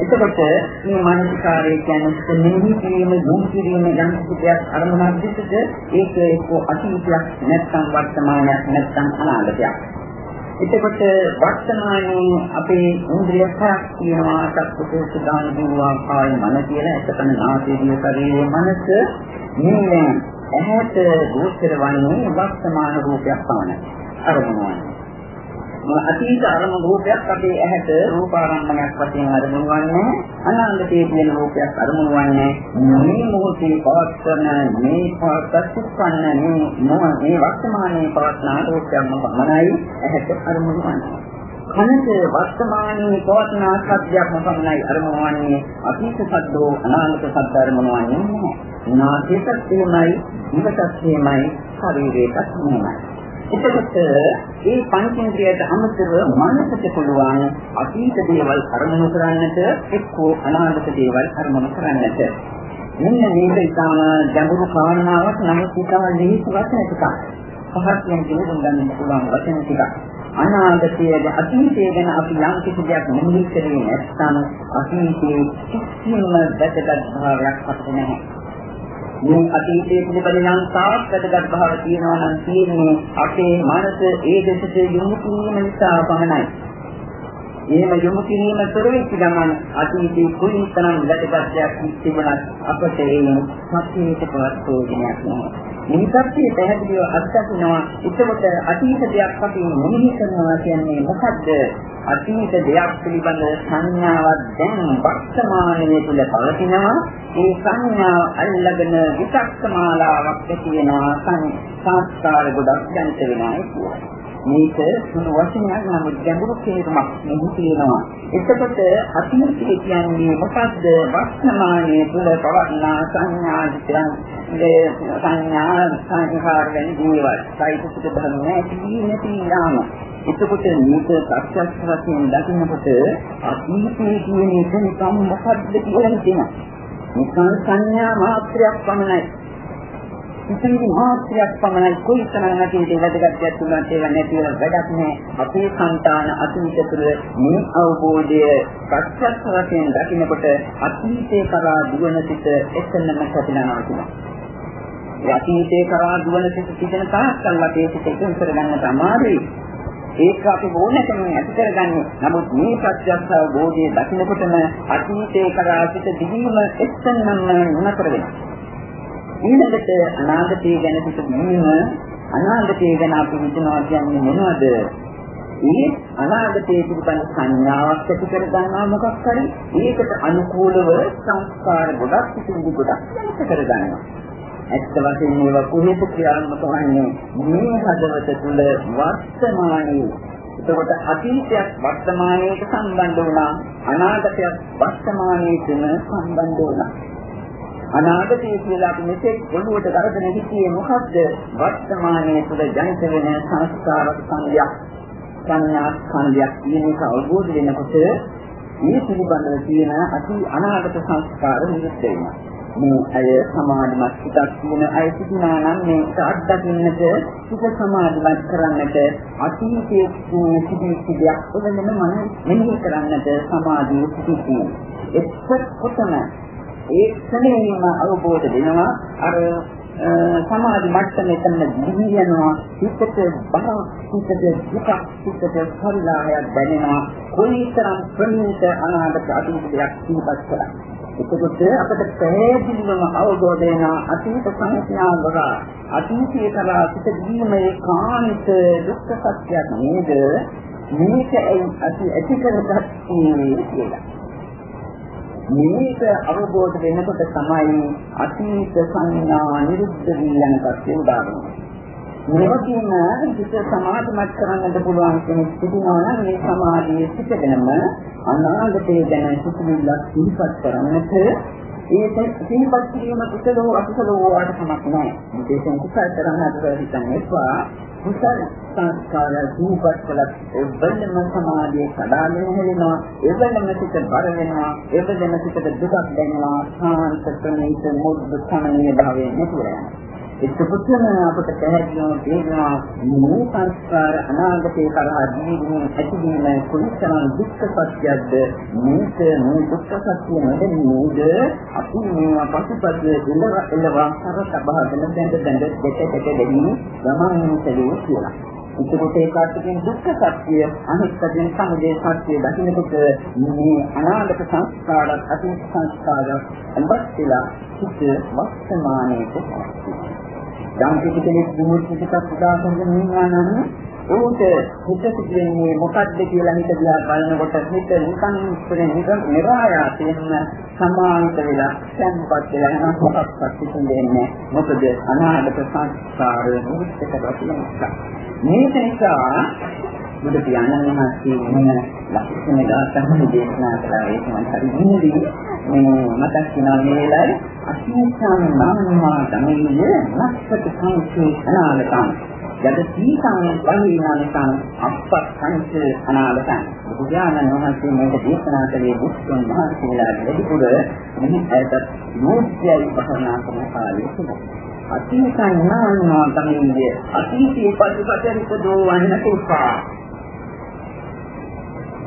එතකොට මේ මානසිකාරය කියන්නේ මෙහි කිරීම දුක් කිරීම යම් කිසියක් අරමුණක් දෙකද ඒක එක්ක අතීතයක් නැත්නම් වර්තමානයක් නැත්නම් අනාගතයක්. එතකොට වර්තමානයේ අපේ ඉන්ද්‍රිය පහක් තියෙනවා සත්පුරුෂ දාන දිනවා කාය මන කියලා එතකන නාසයේ ශරීරයේ මනස මේ ඇහැට ගෝචර වන්නේ වර්තමාන රූපයක් පමණයි. අරමුණයි. අතීත අරමුණු රූපයක් අපේ ඇහැට රූපාරම්මණයක් වශයෙන් අරමුණු වන්නේ අනාගතයේ තියෙන රූපයක් අරමුණු වන්නේ මේ මොහොතේ පවත්වන මේ පවත්වන්න මේ මොහ මේ වර්තමානයේ පවත්න රූපයක් පමණයි ඇහැට අරමුණු වන්නේ. කනට වර්තමානයේ පවත්න සත්‍යයක් පමණයි අරමුණු වන්නේ. අතීත සද්දෝ අනාගත සද්ද අරමුණු වන්නේ නැහැ. නාසයටත් එහෙමයි ඉවතත් එහෙමයි ශරීරයටත් එහෙමයි එතකොට මේ පංචේන්ද්‍රයට අමතරව මනසට පුළුවන් අතීත දේවල් අරමුණු කරන්නට එක්කෝ අනාගත දේවල් අරමුණු කරන්නට. මෙන්න මේක ඉතාම ගැඹුරු කාරණාවක් නමුත් ඉතාම ලිහිත් වචන ටිකක්. පහත්යෙන් තේරුම් ගන්න පුළුවන් වචන ටිකක්. අනාගතයේ අතීතය ගැන අපි යම් කිසි දෙයක් මෙහෙය කරේ නැත්නම් අතීතයේ කිසිම වැදගත් භාවයක් අපිට නැහැ. මේ අතීතයේ පිළිබඳ යම් තාක් වැදගත් භාව තියෙනවා නම් තියෙන්නේ අපේ මනස ඒ දෙසට යොමු කිරීම නිසා පමණයි. එහෙම යොමු කිරීම තොර වෙච්ච ගමන් අතීතයේ කුලිතරම් වැදගත් දෙයක් තිබුණත් අපට ඒ සත්‍යයට ප්‍රවස්තෝජනයක් නෑ. මේ සත්‍යය පැහැදිලිව අත්දකින්නවා. එතකොට අතීත දෙයක් අපි මෙනෙහි කරනවා කියන්නේ මොකද්ද? අතීත දෙයක් පිළිබඳ සංඥාවක් දැන් වර්තමානයේ තුල පවතිනවා. ඒ සංඥාව අල්ලගෙන විචක්ෂමාලාවක් ඇති වෙනවා. සංස්කාර ගොඩක් දැනිට වෙනවා කියන්නේ. මේක සුළු වචනයක් නමුත් ගැඹුරු තේරුමක් මෙහි තියෙනවා. එතකොට අතීතය කියන්නේ මොකද්ද? වර්තමානයේ තුල පවත්නා සංඥා සංඥා සංඛාර වෙන දේවල්. සයිතික ධර්ම නැති නැති යාම. එතකොට මේක සත්‍යස් වශයෙන් දකින්නකොට අතීතයේ කියන එක නිකම් මොකද්ද කියලා හිතෙනවා. නිකන් සංඥා මාත්‍රයක් පමණයි. ඉතින් මාත්‍රයක් පමණයි කොයිතරම් නැතිද වැදගත්යක් තුනක් ඒවා නැතිව වැඩක් නෑ අපේ సంతාන අතීත තුළ මේ අවබෝධය ප්‍රත්‍යක්ෂ වශයෙන් දකිනකොට අතීතේ කරා දුවන සිට එතනම කැපිලා තියෙනවා අතීතේ කරා දුවන සිට සිටින තාක්කල් අපේ සිට එකතු කරගන්නට අමාරුයි ඒක අපි ඕනෑකම ඇති කරගන්නේ. නමුත් මේ ප්‍රත්‍යක්ෂ අවබෝධයේ දකිනකොටම අතීතේ කරා සිට දිවීම එක්තනම නතර වෙනවා. ඊළඟට අනාගතය ගැන හිතීම අනාගතය ගැන අපි හිතනවා කියන්නේ මොනවද? ඒ අනාගතයේ තිබෙන සංඥාවක් ඇති කර ගන්නවා මොකක් හරි. ඒකට අනුකූලව සංස්කාර ගොඩක් සිටින්න ගොඩක් වෙනස කර ගන්නවා. ඇත්ත වශයෙන්ම මේවා කුහෙත ක්‍රියාත්මක වන්නේ මේ හදවත තුළ වර්තමානයේ. එතකොට අතීතයක් වර්තමානයට සම්බන්ධ වුණා. අනාගතයක් වර්තමානයට සම්බන්ධ වුණා. අනාගතයේ කියලා අපි මෙතෙක් ඔළුවට කරගෙන හිටියේ මොකද්ද? වර්තමානයේ තුල ජනිත වෙන සංස්කාරක සංයයක් සංඥා සංයයක් කියන එක අවබෝධ වෙනකොට මේ පිළිබඳව තියෙන අති අනාගත සංස්කාර නිරුද්ධ වෙනවා. මේ අය සමාධිමත් සිතක් කියන අය සිටිනා නම් මේක අත්දකින්නට සිත සමාධිමත් කරන්නට අතීතයේ සිටි සිටියක් උදෙන්න මන මෙනෙහි කරන්නට සමාධිය සිටිනවා. එක්කොටම ඒ ක්ෂණයෙන්ම අවබෝධ වෙනවා. අර සමාධි මට්ටමේ තන දිවි යනවා. හිතට බර හිතට දුක හිතට සල්ලාහයක් දැනෙනවා. කොයිතරම් ප්‍රණීත අනාගත අතීතයක් සිහිපත් කරා එතකොට අපට පැහැදිලිවම අවබෝධ වෙන අතීත සංඥාවක අතීතයේ කරා සිට දීමේ කාන්ත දුක්ඛ සත්‍යයක් නේද? මේක ඇති ඇති කරගත්තේ කියලා. මේක අවබෝධ වෙනකොට තමයි අතීත සංඥා නිරුද්ධ වී යන තත්ත්වය උදාහරණයක්. මෙවකින් හිත සමාධිමත් කරන්නට පුළුවන් කෙනෙක් සිටිනවා නම් මේ සමාධියේ සිටගෙනම අනාගතය ගැන සිතුවිල්ලක් සිහිපත් කරන්නට ඒක සිහිපත් කිරීම කුසලෝ අකුසලෝ වාට කමක් නැහැ. මේකෙන් කුසල කරන්න හදලා හිතන්නේ එපා. කුසල සංස්කාර දූපත් කළත් එවැන්නම සමාධිය කඩාගෙන හැලෙනවා එවැන්නම සිත බර වෙනවා. එවැන්නම සිතට දුකක් දැනෙනවා. සාන්ත ප්‍රණීත මුද්ද සමනීය භාවයෙන් නැතුව යනවා. එතකොටම අපට පැහැදිලිව තේරෙනවා මේ සංස්කාර අනාගතේ කරා ජීවීන් ඇතිවීම කොයිතරම් දුක්ඛ සත්‍යයක්ද මේක මේ දුක්ඛ සත්‍ය නෙමෙයිද අපි මේවා පසුපසෙ ඉඳලා ඉඳලා සරසබහගෙන දැඳ දැඳ දෙක දෙක දෙමින් ගමන් කළේ කියලා. එතකොට ඒ කාර්යයෙන් දුක්ඛ සත්‍ය අනිත්‍යයෙන් සමුදය සත්‍ය දකින්නකොට මේ අනාගත සංස්කාරات අතීත සංස්කාරات අඹස්සලා සිත් වර්තමානයේ තියෙනවා. යම් කිසි කෙනෙක් විමුක්තියක් උදාහරණ නින්නා නම් ඌට හිත සිටින්නේ මොකද්ද කියලා හිත දිහා බලනකොට හිත නිකන් ඉස්සරේ නිකන් නිරායාසයෙන්ම සමාන්ත වෙලා සම්පත් වෙලා යන මොකක්වත් හිතෙන්නේ මොකද අනාගත සංස්කාර නිමිත්තකට රැඳෙනවා මේක නිසා බුදු පියාණන් වහන්සේ මොන ලක්ෂණ දාතන දේශනා කළා. ඒක මම හරි මේ මතක් වෙනවා මේ වෙලාවේ අසීසං නාමවා ධම්මයේ නක්ෂත සංකේ අනාගතං යද සීතං බහිනානිකං අපස්සංච අනාගතං බුදු පියාණන් වහන්සේ මේක දේශනා කළේ බුද්ධන් වහන්සේලා වැඩිපුර මෙහි ඇයට නෝත්‍යයි භවනා කරන කාලයේ තිබුණා අතීතං නානවා තමයි අතීතයේ පසුපසට දෝවන්නට උපා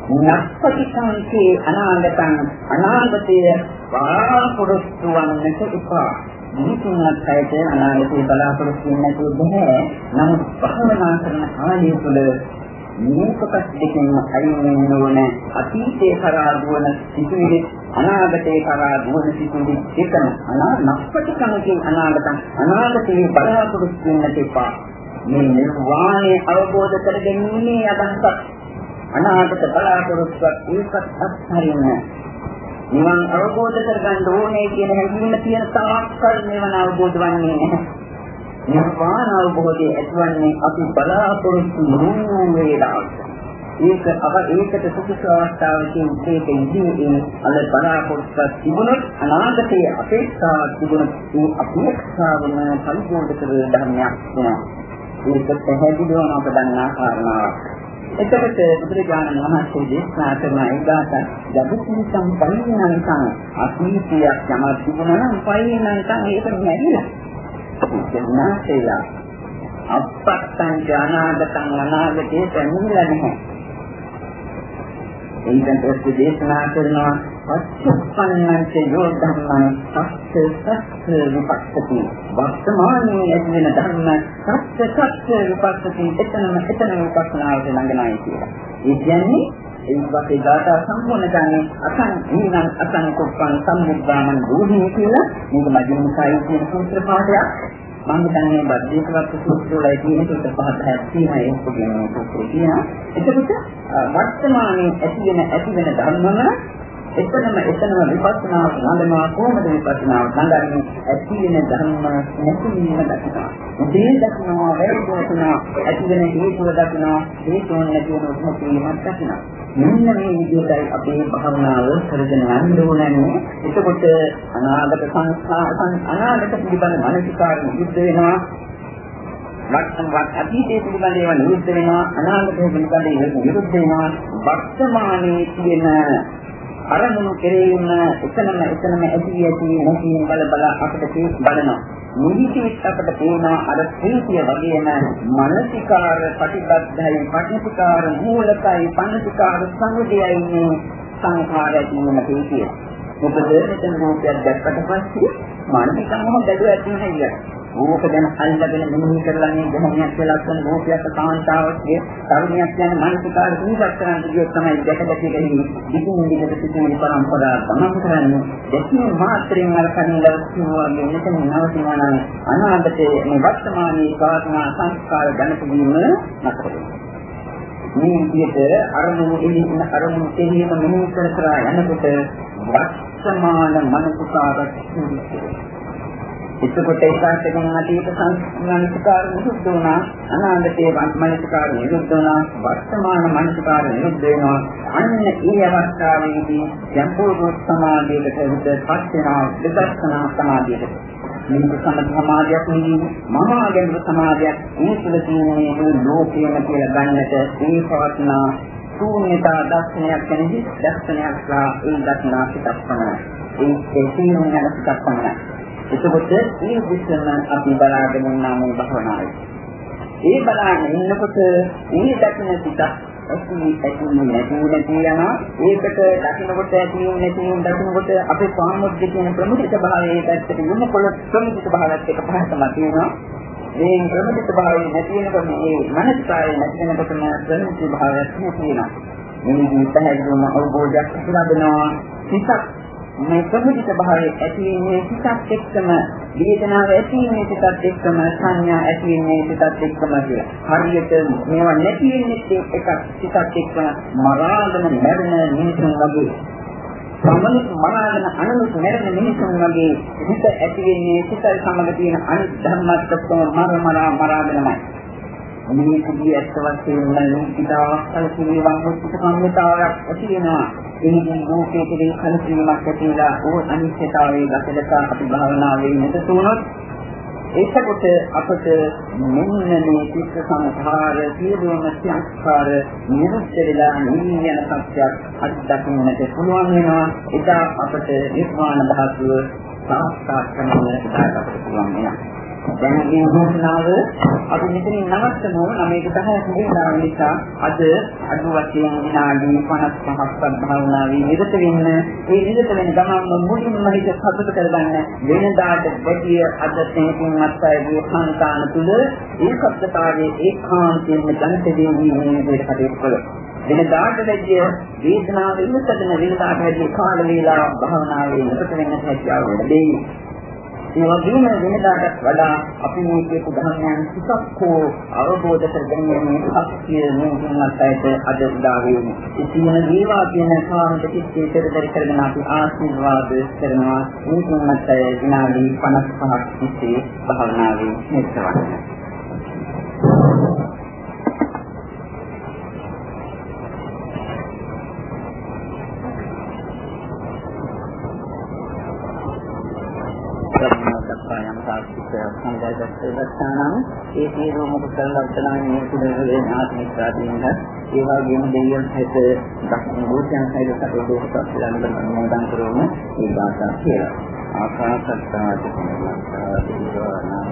නක්පටිකාන්තේ අනාගතං අනාගතයේ බලාපොරොත්තු වන්නට උපා මිනිසුන්වත් ඇයට අනාගතේ බලාපොරොත්තු වෙන්න නැතුව බෑ. නමුත් භවනා කරන කාලය තුළ මේ කොටස් දෙකෙන් අයින් වෙන්න ඕන අතීතේ කරා දුවන සිතුවිලි අනාගතේ කරා දුවන සිතුවිලි දෙකම අනානක්පටිකමකින් අනාගතං අනාගතේ බලාපොරොත්තු වෙන්න එපා. මේ නිර්වාණය අවබෝධ කර ගැනීමේ අදහසක් අනාගත බලාපොරොත්තුවක් ඒකත් අත්හරින්න නිවන් අවබෝධ කරගන්න ඕනේ කියන හැඟීම තියෙන තාක්කල් නිවන අවබෝධ වන්නේ නැහැ නිර්වාණ අවබෝධය ඇතිවන්නේ අපි බලාපොරොත්තු නොවන වේලාවට. ඒක අප ඒකට සුදුසු අවස්ථාවකින් ඒක ඉදිරියේ අල බලාපොරොත්තු තිබුණොත් අනාගතයේ අපේක්ෂාවක් තිබුණොත් ඒ අපේක්ෂාවම පරිපූර්ණ කර ධර්මයක් වෙනවා. ඒක පැහැදිලිවම අප දන්නා කාරණාවක්. එතකොට බුදුරජාණන් වහන්සේ දේශනා කරන ඒගාත යබුසි සම්පන්නං අසීතියක් යමක් තිබුණා නම් පයින්නං ඒක නැරිලා. එන්නාසෙලා අපත්තං ඥානාගතං අනාගතේ පැමිණලා නැහැ. එයින් පස්සේ දේශනා කරනවා පච්චපන්නංච යෝ ධම්මං සත්‍ය සත්‍ය විපස්සති වර්තමානයේ ඇතිවෙන ධර්ම සත්‍ය සත්‍ය විපස්සති එතනම එතන විපස්සනාවට ළඟනයි කියලා. ඒ කියන්නේ ඒ වගේ ධාතා සම්පූර්ණ ගන්නේ අසං ඊනම් අසං කුප්පං සම්බුද්ධාමන් දෝහි කියලා මේක මධ්‍යම සායි කියන සූත්‍ර පාඩයක් මම හිතන්නේ බද්ධිකවත් සූත්‍ර වල තියෙන සූත්‍ර පහක් තියෙනවා ඒක කියන සූත්‍රය තියෙනවා. එතකොට වර්තමානයේ ඇති වෙන ඇති වෙන ධර්මම එතනම එතනම විපස්සනා ළඟනවා කොහොමද විපස්සනාව ළඟන්නේ ඇති වෙන ධර්ම නැති වීම දකිනවා. මේ දකිනවා වේද දකිනවා ඇති වෙන හේතුව දකිනවා හේතුන් නැති වෙන උත්පත්තියක් දකිනවා. මෙන්න මේ විදිහටයි අපේ භාවනාව කරගෙන යන්න ඕනන්නේ. එතකොට අනාගත සංස්කාර අනාගත පිළිබඳ මානසිකාරය යුද්ධ වෙනවා. වර්තමාන අතීතයේ පිළිබඳ ඒවා නිරුද්ධ වෙනවා අනාගතයේ පිළිබඳ ඒවා නිරුද්ධ වෙනවා වර්තමානයේ තියෙන අරමුණු කෙරෙහිම එතනම එතනම ඇති ඇති නැති බල බල අපිට බලනවා නිවිතිත් අපට පේනවා අර ප්‍රීතිය වගේම මානසිකාර ප්‍රතිබද්ධයි පටිචිකාර මූලකයි පන්නසිකාර සංගතියයි සංඛාරය කියන ප්‍රීතිය. මොකද මෙතන රූපයක් දැක්කට පස්සේ මානසිකවම බැලුව ඇති නැහැ රූප ගැන අල්ලගෙන මෙනෙහි කරලා මේ ගහණයක් කියලා ලක්ෂණ රූපයක් කාන්තාවක්ගේ කරුණියක් යන මානසිකාර කීයක් කරන් කියොත් තමයි දැක දැක ඉන්නේ. ඉතින් මේකට සිදුවෙන පරම්පරාව තමයි කරන්නේ. දෙකේ මාත්‍රෙන් අර කන්නේ ලක්ෂණ මෙතන නවතිනවා නම් අනාගතයේ මේ වර්තමානයේ කාරණා සංස්කාර ගණපදීම නැතර මේ විදිහට අරමුණු එළින අරමුණු තේරීම මෙහෙම කර කර යනකොට වර්තමාන මනසකාරක් සිදුවෙනවා. එතකොට ඒකාන්තයෙන් අතීත සංස්කාර නිරුද්ධ වුණා. අනාගතයේ මනසිකාර නිරුද්ධ වුණා. වර්තමාන මනසිකාර නිරුද්ධ වෙනවා. අන්න ඒ අවස්ථාවේදී යම්පූර්ව සමාධියකට විදපත් වෙනවා විදර්ශනා සමාධියකට. මේක සමථ සමාධියක් නෙවෙයි. මහා ගැඹුරු සමාධියක්. මේ තුළ තියෙන මේ ලෝකයම කියලා ගන්නට ඒ පවත්නා ශූන්‍යතා දර්ශනයක් කියන්නේ දර්ශනයක් ලා ඒ දර්ශනා පිටක් පමණයි ඒ ඒ යන පිටක් පමණයි එතකොට මේ විශ්වම අපි බලාගෙන ඉන්නා මේ භවනායි. ඒ බලාගෙන ඉන්නකොට මේ දකින්න සිත ඇතුළේ ඇතුළේ නැති නැති යනවා. ඒකට දකින්නකොට ඇති නැති දකින්නකොට අපේ සාමුද්ද කියන ප්‍රමුඛිත භාවයේ පැත්තට යොමුකොල ප්‍රමුඛිත භාවයත් එක පහසම තියෙනවා. මේ ප්‍රමුඛිත භාවයේ නැති වෙනකොට මේ මනස්කාරය නැති වෙනකොටම ප්‍රමුඛිත භාවයක් තියෙනවා. මේ පැහැදිලිවම අවබෝධයක් ලැබෙනවා. සිතක් මේ ප්‍රමුඛිත භාවයේ ඇති වෙන්නේ සිතත් එක්කම වේදනාව ඇති වෙන්නේ සිතත් එක්කම සංඥා ඇති වෙන්නේ සිතත් එක්කම කියලා. හරියට මේවා නැති වෙන්නේ එකක් සිතත් එක්කම මරාගෙන මැරෙන මිනිසුන් වගේ. සමනුත් මරාගෙන අනුනුත් මැරෙන මිනිසුන් වගේ හිත ඇති වෙන්නේ සිතයි සමග තියෙන අනිත් ධර්මات ඔක්කොම මර මරා මරාගෙනමයි. මේ කුඩිය ඇත්ත වශයෙන්ම ලෝකිතාවක් කලකිරීමක් මුක්ත සම්මිතාවක් ඇති වෙනවා. එනිදී ලෝකයේ කෙරේ කලකිරීමක් ඇතිලා ඕ අනිත්‍යතාවයේ ගැටලක අපි භාවනාවේ නිරතුනොත් ඒකකොට අපට මෙන්න මේ චිත්ත සංඛාර සියලුම සංස්කාර නිරුද්ධ වෙලා නිවන සත්‍යයක් අත්දකින්නට පුළුවන් වෙනවා. එදා අපට නිර්වාණ ධාතුව සාක්ෂාත් කරගන්නට පුළුවන් වෙනවා. දැන් මේ දේශනාව අපි මෙතනින් නවත්තමු 9:10 වෙනා නිසා අද අඩු වශයෙන් විනාඩි 55ක් භාවනාවේ නිරත වෙන්න ඒ නිරත වෙන ගමන් මුලින්ම හිත සතුට කරගන්න වෙනදාට වැඩි අද තේකින් අත්යගේ සංකාන තුල ඒකත්වතාවයේ ඒකාන්තයෙන් දැනට දෙවි මේ විදිහට කටයුතු කළා. වෙනදාට වැඩි වේදනාව ඉන්නතන වෙනදාට වැඩි කාල වේලා භාවනාවේ නිරත වෙන්න හැකියාව ලැබෙයි ඒ වගේම වෙනදාට වඩා අපි මේ කියපු ධර්මයන් ටිකක් හෝ අවබෝධ කරගැනීමේ ශක්තිය නුඹුන්වත් අයට අද උදා වෙන්නේ. ඉතින් මේවා කියන කාරණා කිච්චේ පෙරදරි කරගෙන අපි ආශිර්වාද කරනවා. නුඹුන්වත් අය විනාඩි 55ක් තිස්සේ භාවනාවේ නිරතවන්න. සංජාතකයන්ගතානම් ඒ සියලුම කුසල ලක්ෂණ මේ පිළිවෙලෙන් ආත්මිකාදීනද ඒ වගේම දෙවියන් හිත දක්න භූතයන් සහිත සතරදෝසක් පිළිබඳව මොනවාද කරන්නේ ඒ භාෂා කියලා. ආකාශත්තා චිත්තමස්සා දේවානාංගා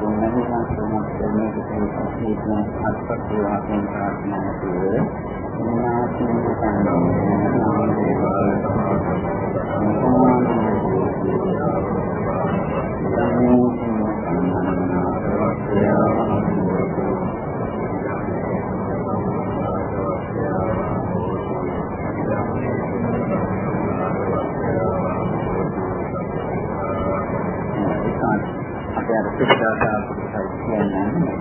තුන්වෙනි සංස්කරණය කරන්නේ කියන අත්පත් වශයෙන් ප්‍රාර්ථනා කරේ. මාතින් සම්බන්ධයෙන් දේවාල සමාජයේ සම්මාන සම්මාන අර සුද්ධාතාව පුරුෂය කියන්නේ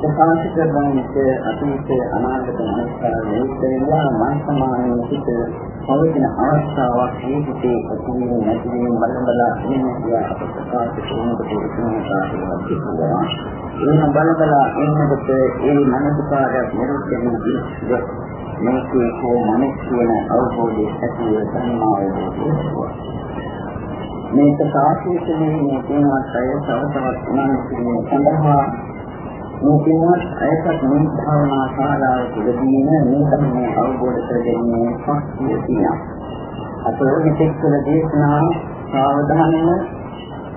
ප්‍රකාශ කරනවිට අතීත අනාගත අනුස්කාරයේ ඉස්සෙල්ලා මන සමානයේ සිට පවතින අවස්ථාවක් ජීවිතේ ඇතිවීම නැතිවීම බලබලා ඉන්න කියලා අප ප්‍රකාශ කරනකොට තියෙන කාරණාවක් තිබුණා. එහෙම බලබලා ඉන්නකොට ඒ මනසකාරයක් නිරුද්ධ වෙන මේකේ කෝ මනස් කියන අවබෝධය ඇති වෙන සම්මාවය මේක සාකච්ඡාවේ මේ තේමාවත් අය තව තවත් උනන්දු සඳහා මේ කිනවත් අයකට මේ භාවනා ශාලාව තුළදීම මේ ධර්මය අවබෝධ කරගැනීමේ ශක්තිය තියෙනවා. අතෝ මෙතෙක් කළ දේශනා සාවධානව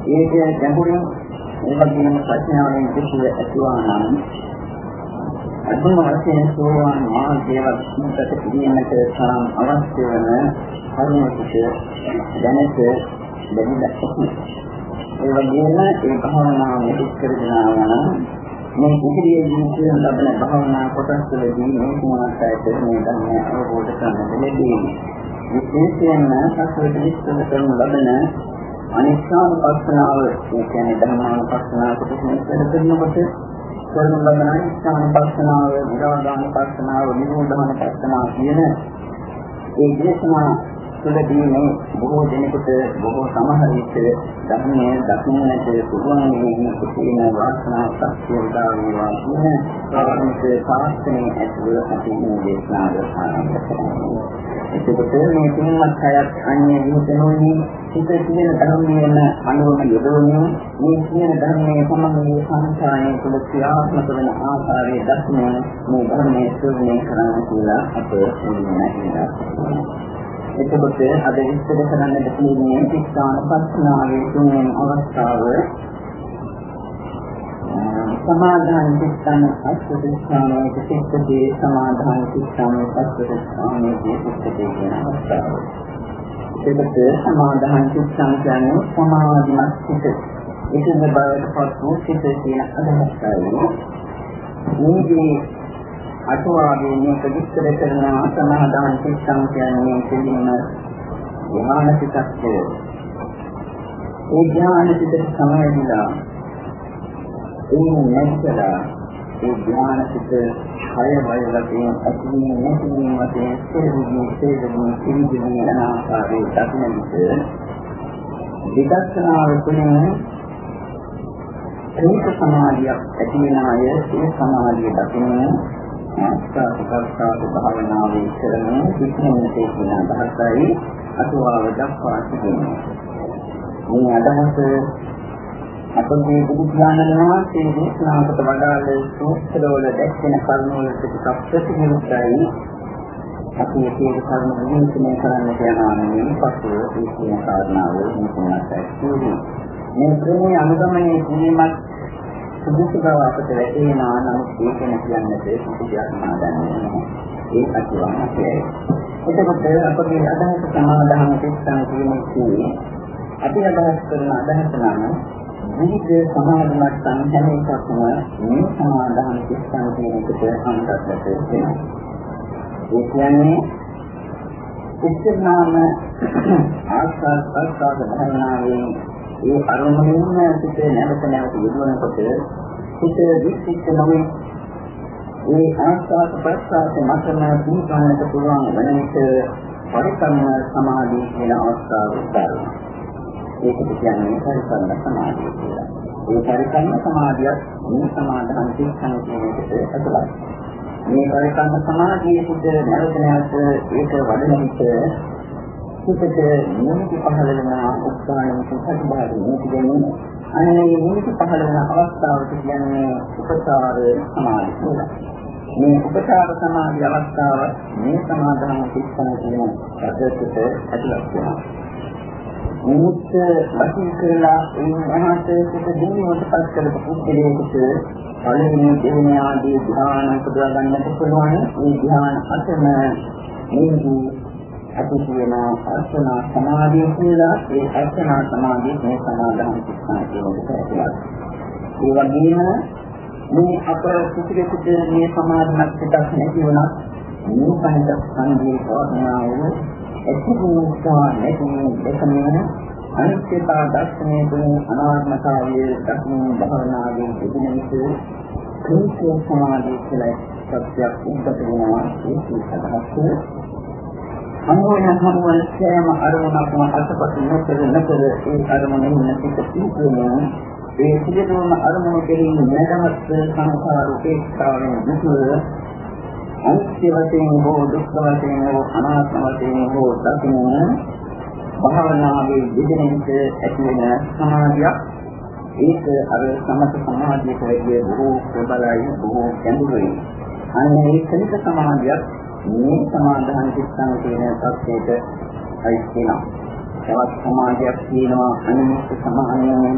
ඒක ගැඹුරින් ඒ වගේම ප්‍රඥාවෙන් විශ්ව ඇතුවා නම් අදුම වශයෙන් සෝවාන් මාර්ගයවත් මුකට පිළිගන්නට තරම් අවශ්‍ය වන කරුණුක දැනට ලැබිලා ඒ වගේම ඒ භාවනාව මෙහෙත් කරගෙන ආවනම් මේ ඉදිරියේ ජීවිතය ලබන භාවනා කොටස් වලදී මේ කුමාරයන්ට මේ ධර්මය අවබෝධ කරගන්න ලැබෙන්නේ. විශේෂයෙන්ම සත්‍යදිස්තන කරන ලබන අනිස්සානුපස්සනාව ඒ කියන්නේ ධර්මානුපස්සනාව කොටස් කරනකොට කරන ලබන අනිස්සානුපස්සනාව, විරෝධානුපස්සනාව, නිරෝධානුපස්සනාව කියන ඒ දේශනා තුළදී මේ බොහෝ දෙනෙකුට බොහෝ සමහර විට ධර්මයේ දකින්නට පුළුවන් වෙන කුසීන වාසනා ශක්තිය උදා වේවා කියන කාරණික සාස්ත්‍රයේ ඇතුළත අපි මේ දේශනාව ආරම්භ කරනවා. එතකොට මේ තුන්වත් හයත් අන්‍ය විහිදෙනුනේ හිත කියන ධර්මයෙන් අනුවම යොදවන්නේ මේ කියන ධර්මයේ සමගිය සංස්කාරයේ තුළ ක්‍රියාත්මක වන ආකාරයේ දක්වන මේ ධර්මයේ ශ්‍රවණය කරන්න කියලා අපේ ඉන්නේ එතකොට අද විස්තර කරන්නට තියෙන්නේ සිස්ථාන පස්නාවේ තුන්වෙනි අවස්ථාව සමාධාන චිත්තං අස්සදිස්ථානයේ සිත්තේ සමාධාන චිත්තං අස්සදිස්ථානයේ සිත්තේ කියන අවස්ථාව. ඒකට සමාධාන චිත්තං කියන්නේ සමාධිමත් සිත. ඒකම බවට පත් වූ සිත කියන අදහසයි. මේකේ අටුවාවේ මේක විස්තර කරන සමාධාන චිත්තං කියන්නේ පිළිම ඥානසිතක්ය. ඒ ඥානසිතට සමවැදිලා ඒ නැස්සලා ඒ ඥානසිත හය වයලකින් අතිමින් නැතිමින් වශයෙන් සිරුරි සිරුරි සිරුරි යන ආකාරයේ දක්න විට විදර්ශනාව තුළින් ඒක සමාධියක් ඇති වෙන අය ඒ සමාධිය දකින්න ආස්වාදකර්තාව භාවනාවේ කරන විඥානයේ කියන අදහසයි අතුවාව දක්වා තිබෙනවා. මේ අදහස අපගේ බුදු ඥානන වහන්සේ දේශනාකට වඩාල සූත්‍රවල දැක්වෙන කරුණවල ටිකක් ප්‍රතිවිරුද්ධයි. අපි මේ කරුණ විශ්ලේෂණය කරන්න යනවා නෙවෙයි පසුව මේ කියන කාරණාව මුලින්ම මේ ක්‍රමයේ අනුගමනය කිරීමත් සුදුසු බව අපට වැටහෙනවා නමුත් ඒක කියන්නට කිසියක් මාදන්නේ ඒ අතුවම අපේ. එතකොට අපගේ අදහස සමාදාන පිටසන් කියන්නේ අපි අදහස් කරන අදහස නම් විවිධ සමාධිමත් සංහල එකක්ම මේ සමාදාන පිටසන් කියන එකට අන්තර්ගත වෙනවා. ඒ කියන්නේ ඉස්සරහම ආස්වාද ප්‍රසආද භවනාවේ ඒ අරමුණින් සිට නැවත නැවත යොදවනකොට සිට විචිත්ත නොවේ ඒ ආස්වාද ප්‍රසආද මතම දීපන්නට පුළුවන් වෙන විට පරිකම්ම සමාධිය කියන අවස්ථාව උදාහරණ. ඒකට කියන්නේ පරිකම්ම සමාධිය කියලා. ඒ පරිකම්ම සමාධිය මේ සමාධි සිස්සන කියන එකට ඇතුළත්. මේ පරිකම්ම සමාධියේ සිට නැවත නැවත ඒක වඩන විට සිතට නිමිති පහළ වෙන උත්සාහයෙන් ප්‍රතිබාධ නිමිති දෙන්නේ අනේ නිමිති පහළ වෙන අවස්ථාවට කියන්නේ උපචාර සමාධිය කියලා. මේ උපචාර සමාධි අවස්ථාව මේ සමාධාන සිස්සන කියන පදයට ඇතුළත් වෙනවා. නිමිත්ත වශයෙන් කරලා ඒ මහත් සිත දිනුවට පත් කරපු පුද්ගලයෙකුට පළවෙනි දෙවෙනි ආදී ධ්‍යාන උපදවා ගන්නට පුළුවන්. මේ ධ්‍යාන අතම මේ අපි කියන අර්ථනා සමාධිය කියලා ඒ අර්ථනා සමාධිය මේ සමාධාන සිස්නා කියන එකට ඇතුළත්. ඒ වගේම මේ අප කිසිවෙකුට මේ සමාධිමත් පිටක් නැති වුණත් මේ පහත සංදී ප්‍රඥාව එක්කුණා නැති දෙකම අනිත්‍යතා දර්ශනය තුළින් අනාත්මතාවයේ දක්මින් භවනාවේ තිබෙන විට ක්‍රීස්තු සමාධිය කියලා සත්‍යයක් උද්ගත වෙනවා ඒ සදහස් අනුවන සමුවන සෑම අරමුණක්ම අසපත් නොකර නොකර ඒ අරමුණෙන් නැතික සිදුවෙන ඒ සිදුවන අරමුණ කෙරෙහි නැදමත් සංඛාර උපේක්ෂාවෙන් දුතුර අනිත්‍ය වශයෙන් හෝ දුක්ඛ වශයෙන් හෝ අනාත්ම වශයෙන් හෝ දකින්න භාවනාවේ විදිනෙන්ට ඇති වෙන සමාධියක්. ඒක අර සමත සමාධියට වැඩිය බොහෝ ප්‍රබලයි බොහෝ ගැඹුරුයි. අන්න ඒ කලික සමාධියක් මේ සමාධාන චිත්තං කියන තත්ත්වයට අයිති වෙනවා. තවත් සමාධියක් තියෙනවා අනිමිත් සමාධියෙන්.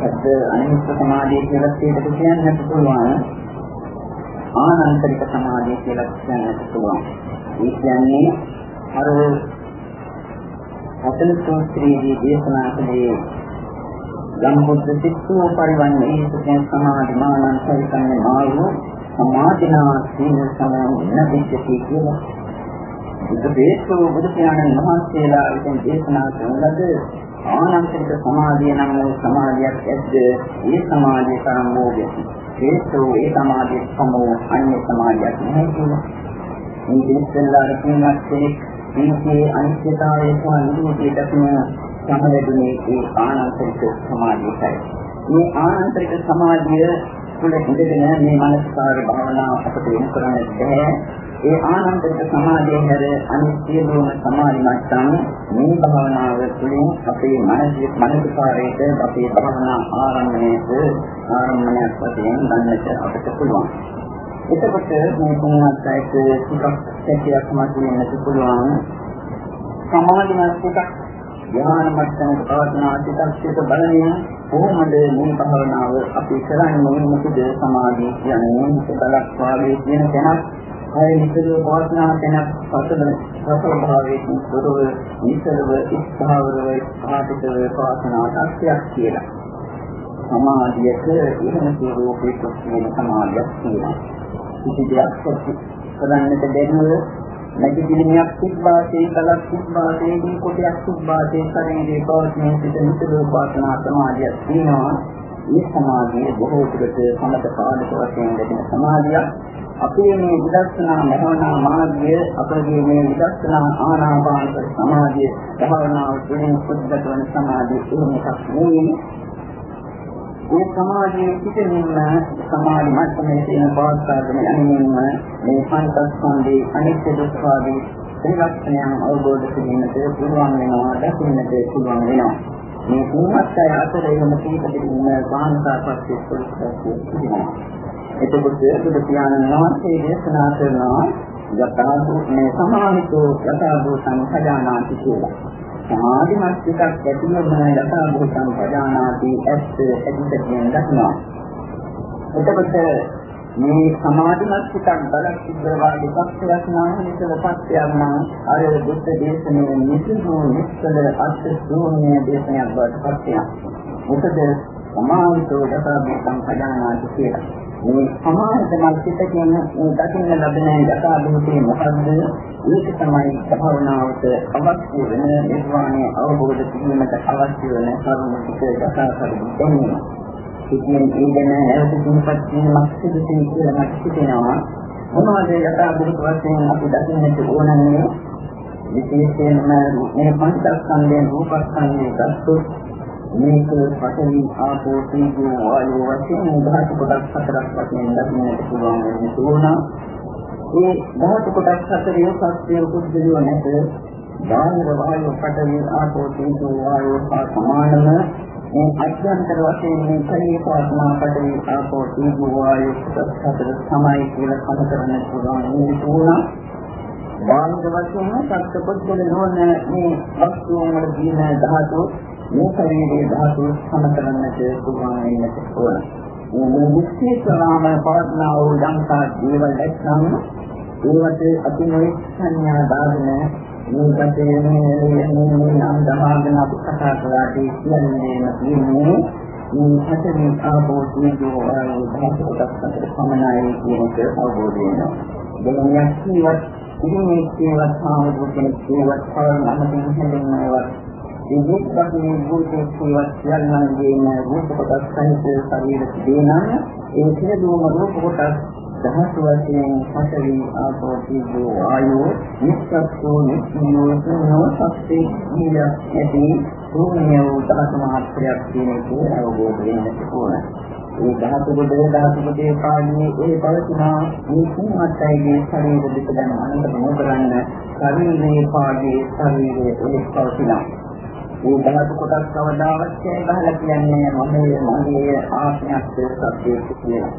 ඒත් අනිමිත් සමාධිය කියලා කියන්නත් කියන්නත් පුළුවන්. ආනන්තරික සමාධිය කියලා කියන්නත් පුළුවන්. ඒ කියන්නේ අර හතන සූත්‍රයේදී දේශනා කළේ සම්බුද්ධ සිස්සෝ පරිවන්නේ සුඛ සමාධි මානං සරිකන්නේ මාර්ගෝ සමාධිනා සීල සමාධි නැතිකී කියලා. බුදුදේශෝ බුදු පියාණන් වහන්සේලා විසින් දේශනා කරන ලද ආනන්තරික සමාධිය නම් වූ සමාධියක් ඇද්ද ඒ සමාධිය තරම් වූ හේතෝ ඒ සමාධිය සමෝ අන්‍ය සමාධියක් නැහැ කියලා. මේ දෙස්සල්ලා රකින්නක් කෙනෙක් මේකේ අනිත්‍යතාවය සහ නිරෝධය දක්වන සමලෙදුනේ ඒ ආනන්තරික සමාධියයි. මේ ආනන්තරික සමාධිය තුළ ඉඳගෙන මේ මානසිකාර භාවනාව අපට යොමු කරන්න බැහැ. ඒ ආනන්දක සමාධිය හැර අනිත් සියලුම සමාධි මට්ටම් මේ භාවනාව තුළින් අපේ මානසික මානසිකාරයට අපේ භාවනා ආරම්භණයට ආරම්භණයක් වශයෙන් ගන්නට අපට පුළුවන්. එතකොට මේ තුන්වත් අයට ටිකක් සැකයක් මතුවෙන්නත් පුළුවන්. සමාධිමත් ටිකක් ධ්‍යාන මට්ටමක පවත්නා ටිකක් බලන්නේ කොහොමද මේ භාවනාව අපි කරන්නේ මොකද සමාධිය කියන්නේ බලක් වාගේ කියන තැනක් අය නිතරම පවත්නා තැනක් පසල පසල භාවයේ තොරව නිතරම ඉස්හාවරව ආපිතව පවත්නාට අක්ෂයක් කියලා. සමාධියට ඉහළ ස්වරූපයක තියෙන සමාධියක් තියෙනවා. කිසි දෙයක් කරන්නට බැරිව නැගිටින්නක් තිබ්බාසේ කලක් තිබ්බාසේ දී කොටයක් තිබ්බාසේ ශරීරේ පවතින සිට නිතරම පවත්නා සමාධියක් තියෙනවා. මේ සමාධිය බොහෝ දුරට සමත පාදක වශයෙන් ලැබෙන සමාධියක්. අපේ මේ විදර්ශනා භාවනා මාර්ගය අපගේ මේ විදර්ශනා ආනාපාන සමාධිය භාවනාව තුළින් සුද්ධ වන සමාධිය එහෙම එකක් නෙවෙයි. ඒ සමාධියේ පිටින්ම සමාධි මට්ටමේ තියෙන පවත්වාගෙන යමින්ම මේ පංචස්කන්ධේ අනිත්‍ය දුක්ඛ ආදී ත්‍රිලක්ෂණයන් අවබෝධ කිරීමට පුළුවන් වෙනවා දකින්නට පුළුවන් වෙනවා. මේ කුමත්ය අතර එහෙම කීපදෙකින් සාහනතාපස්සේ පොලිසිය කියනවා එතකොට බුදු පියාණන් වහන්සේ දේශනා කරනවා යථාභූ මේ සමාහිතෝ යථාභූතං සජානාති කියලා. සමාධිමත් එකක් ඇතිවම යථා භූතං පජානාති ඇත්ත ඇතිසකින් දක්නවා. එතකොට මේ සමාධිමත් එකක් බලක් සිද්ධවාදී පක්ෂයක් නම් හිතල පක්ෂයක් නම් අර බුද්ධ දේශනාවේ නිසිදු නිස්සල අර්ථ ශූන්‍ය දේශනයක් බවට පක්ෂයක්. මොකද සමාහිතෝ යථා භූතං පජානාති කියලා. මේ සමාහිතමත් සිතකින් දකින්න ලැබෙන යථා භූතේ මොකද්ද? ඒක තමයි භාවනාවට අවශ්‍ය වෙන නිර්වාණය අවබෝධ කිරීමට අවශ්‍ය වෙන කරුණු ටික යථා කරුණු දෙන්නේ. ඉතින් ඊගෙන නැවත කිසිපත් කිරීමක් සිදු කියලා මට හිතෙනවා. මොනවද යථා භූත වශයෙන් අපි දකින්නට ඕනන්නේ? විශේෂයෙන්ම මේ පංචස්කන්ධයෙන් රූපස්කන්ධය ගත්තොත් මේක පඨවි ආපෝ තේජෝ වායෝ වශයෙන් ධාතු කොටස් හතරක් වශයෙන් දක්වන්නට පුළුවන් වෙන තුනක්. ඒ ධාතු කොටස් හතරේ සත්‍ය පුද්ගලිය නැත. බාහිර වායෝ පඨවි ආපෝ තේජෝ වායෝ හා සමානම මේ අධ්‍යන්තර වශයෙන් මේ කලිය පාස්නා පඨවි ආපෝ තේජෝ වායෝ කොටස් හතර සමයි කියලා කතා කරන්න පුළුවන් වෙන තුනක්. බාහිර වශයෙන් සත්‍ය පුද්ගලිය නොවන මේ වස්තුන් වල දින ධාතු මේ ශරීරයේ ධාතු සම කරන්නට පුළුවන් වෙන්නට ඕන. මේ විශේෂලාම පවත්නා වූ යම්තා දේවල් දැක්නම් ඒවට අතිනොයි සංඥා දාගෙන මේකට යන්නේ නම් දමාගෙන අපි කතා කරාට කියන්නේ නැතිනේ මේ හතරේ ආපෝ දීජෝ ආයෝ ධාතු කොටස් අතර සමනයි කියන එක අවබෝධ වෙනවා. දැන් යක්ෂීවත් ඉතින් මේ කේවත් සාමුද්‍රික කෙනෙක් කේවත් පවරන අමතින් හැදෙනවත් ඒ දුක්ඛයේ භූතේ සේවත් යන්නන්ගේ රූප කොටස් සහිත ශරීර දේනම් ඒ සියලුම රූප කොටස් දහස් වශයෙන් පතරි ආපෝ තීජෝ ආයෝ නිස්සත්තු නිස්සීයෝ සනෝ සත්‍යේ නිය ඇති ශූන්‍ය වූ දහස් මහත්යක් කියන එක අවබෝධ වෙන්න ඕන. ඒ ධාතු කොට ධාතු කොටේ පාන්නේ ඒ පවතිනා මේ කුමත්තයිගේ ශරීර දෙක දැන අනන්ත මොකරන්න ශරීරයේ පාගේ ශරීරයේ උලිස් පවතිනා මේ ධාතු කොටස් කවදාවත් කියලා කියන්නේ මමයේ මගේ ආත්මයක් සත්‍යයක් කියලා.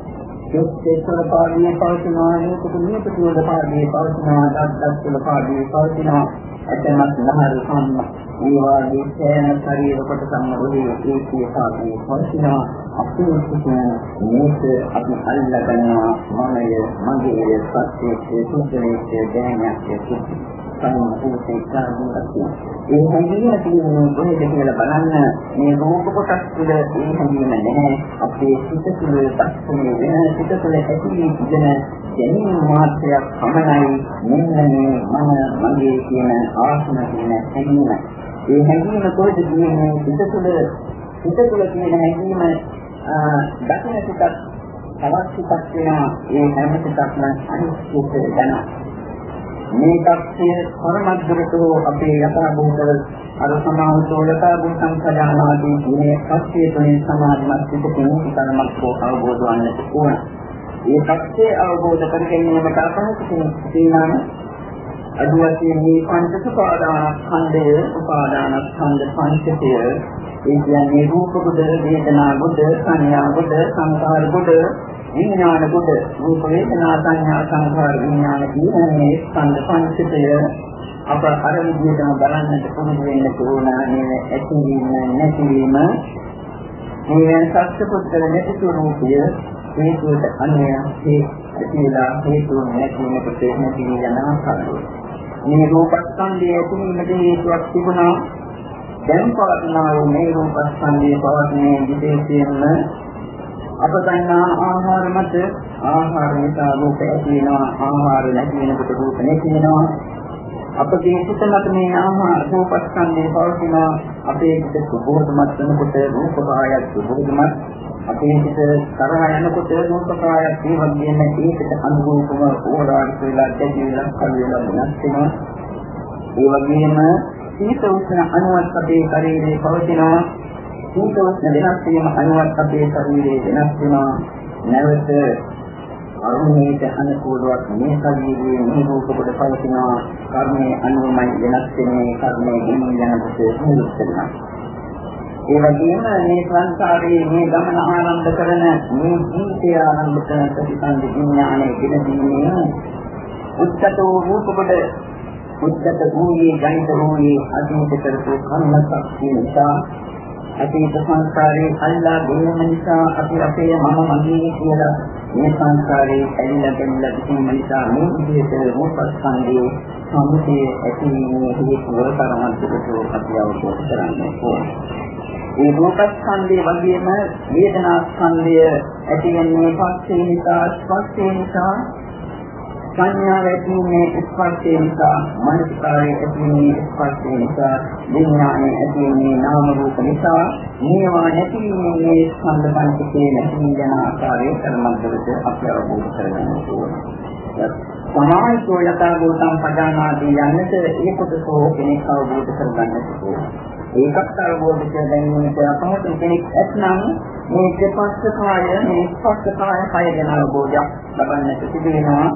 ඒකේ සලපාදී පවතිනවා නේද කුණියට කියල පාදී පවතිනවා දත්දත් වල පාදී පවතිනවා ඇතමත් නහර සම්ම ඒ වාගේ සෑම ශරීර කොටසම ඔහේ ඒකේ පාදී පවතිනවා අපේ සිතන මේක අපි අල්ලා ගන්නවා මමයේ මගේ සත්‍යයේ සුද්ධලයේ දැනයක් සම්පූර්ණ කාර්යයක්. ඒ හැඟීම තියෙන්නේ කොහෙද කියලා බලන්න මේ රූප කොටස් තුළ ඒ හැඟීම නැහැ. අපේ සිත තුළ දක්ෂණය වෙන සිත තුළ ඇති වෙන දැනීම මාත්‍රයක් පමණයි මෙන්න මේ මම මගේ කියන ආත්ම කියන හැඟීම. ඒ හැඟීම කොහෙද තියෙන්නේ සිත තුළ සිත තුළ තියෙන හැඟීම දකින සිතක් තවත් සිතක් වෙනවා ඒ හැම සිතක්ම අනිත්‍යයට යනවා. මේ தත්ය පරමද්දරට අපේ යථා භූතවල අර සමාවතෝ යථා භූතං සජානාදී මේ සත්‍යය තුළින් සමාධිමත් පිටකින් ධර්මයක් හෝ අවබෝධ වන්නට ඕන. මේ සත්‍ය අවබෝධ කර ගැනීමට අපහසු තියෙනවා අද වශයෙන් මේ පංච උපාදානස්කන්ධය උපාදානස්කන්ධ පංචකය. ඒ කියන්නේ රූප කොට වේදනා කොට සංඥා කොට සංකාර කොට විඥාන කොට රූප වේදනා සංඥා සංඛාර විඥාන කියන මේ ස්කන්ධ පංචකය අප අර විදිහටම බලන්නට පුරුදු වෙන්න ඕන මේ ඇතිවීම නැතිවීම. මේ සත්‍ය පුද්ගල නැති ස්වરૂපය හේතුවට අන්‍ය හේතුලා හේතු නැතිවෙනකොට නැති යන ආකාරය. මේ රූපස්කන්ධය ඇතිවීමට හේතුවක් තිබුණා. දැන් පවතිනා වූ මේ රූපස්කන්ධයේ පවතින විශේෂයෙන්ම අප ගන්නා ආහාර මත ආහාර නිසා රූප ඇති වෙනවා ආහාර නැති වෙනකොට රූප නැති වෙනවා අපගේ සිත මත මේ ආහාර රූපස්කන්ධේ පවතින අපේ සිත සුබෝධමත් වෙනකොට රූප කායත් සුබෝධමත්. අපේ සිත තරහ යනකොට රූප කායත් ඒ වගේම ඒකට අනුරූපව ඕරාඩ වෙලා දෙවි වෙලා කල් වෙලා වෙනස් වෙනවා. ඒ වගේම සීත උෂ්ණ අණුවත් අපේ ශරීරයේ පවතිනවා. සීත උෂ්ණ වෙනස් වීම අණුවත් අපේ ශරීරයේ වෙනස් වෙනවා. නැවත අරුණේට අනුකූලවත් මේ ශරීරයේ මේ රූප කොට පවතිනවා. කර්මයේ අනුමයි වෙනස් වෙන්නේ. කර්මයේ ගෙනියන කොට නිරුත් වෙනවා. ඒ වගේම මේ සංසාරයේ මේ ගමන ආරම්භ කරන මේ ජීවිතය ආරම්භ කරන ප්‍රතිසන්දි විඥානයේ පිළිදීමේ උත්තතෝ රූප කොට උත්තත භූමියේ ගණිත භූමියේ අතීත කරපු කර්ම ශක්තිය නිසා අතීත සංස්කාරයේ අල්ලා ගැනීම නිසා අපි අපේ මම මගේ කියලා මේ සංස්කාරයේ ඇලිලා ගැනීම තිබීම නිසා මේ විදිහට රූපස්කන්ධයේ සමුදේ ඇතිවීමේ හේතුව තරමකට අපි අවබෝධ කරගන්න ඕනේ. ඒ රූපස්කන්ධය වගේම වේදනාස්කන්ධය ඇති වෙන්නේ පස්සේ නිසා ස්පස්සේ නිසා සංඥාව ඇතිවීමේ ස්පර්ශය නිසා මනසකාරයේ ඇතිවීමේ ස්පර්ශය නිසා විඥානයේ ඇතිවීමේ නාම රූප නිසා මේවා නැතිවීමේ ස්කන්ධ පංචකයේ නැති යන ආකාරයේ කර්මන්තවලට අපි අවබෝධ කරගන්න ඕනේ. සමාහිතෝ යථා භූතං පදානාදී යන්නට ඒ කොටසෝ කෙනෙක් අවබෝධ කරගන්නට ඕනේ. ඒකත් අවබෝධ කර ගැනීමට අපහසු කෙනෙක් ඇත්නම් මේ දෙපස්ස කාය මේ ස්පර්ශ කාය කය ගැන අවබෝධයක් ලබන්නට සිදු වෙනවා.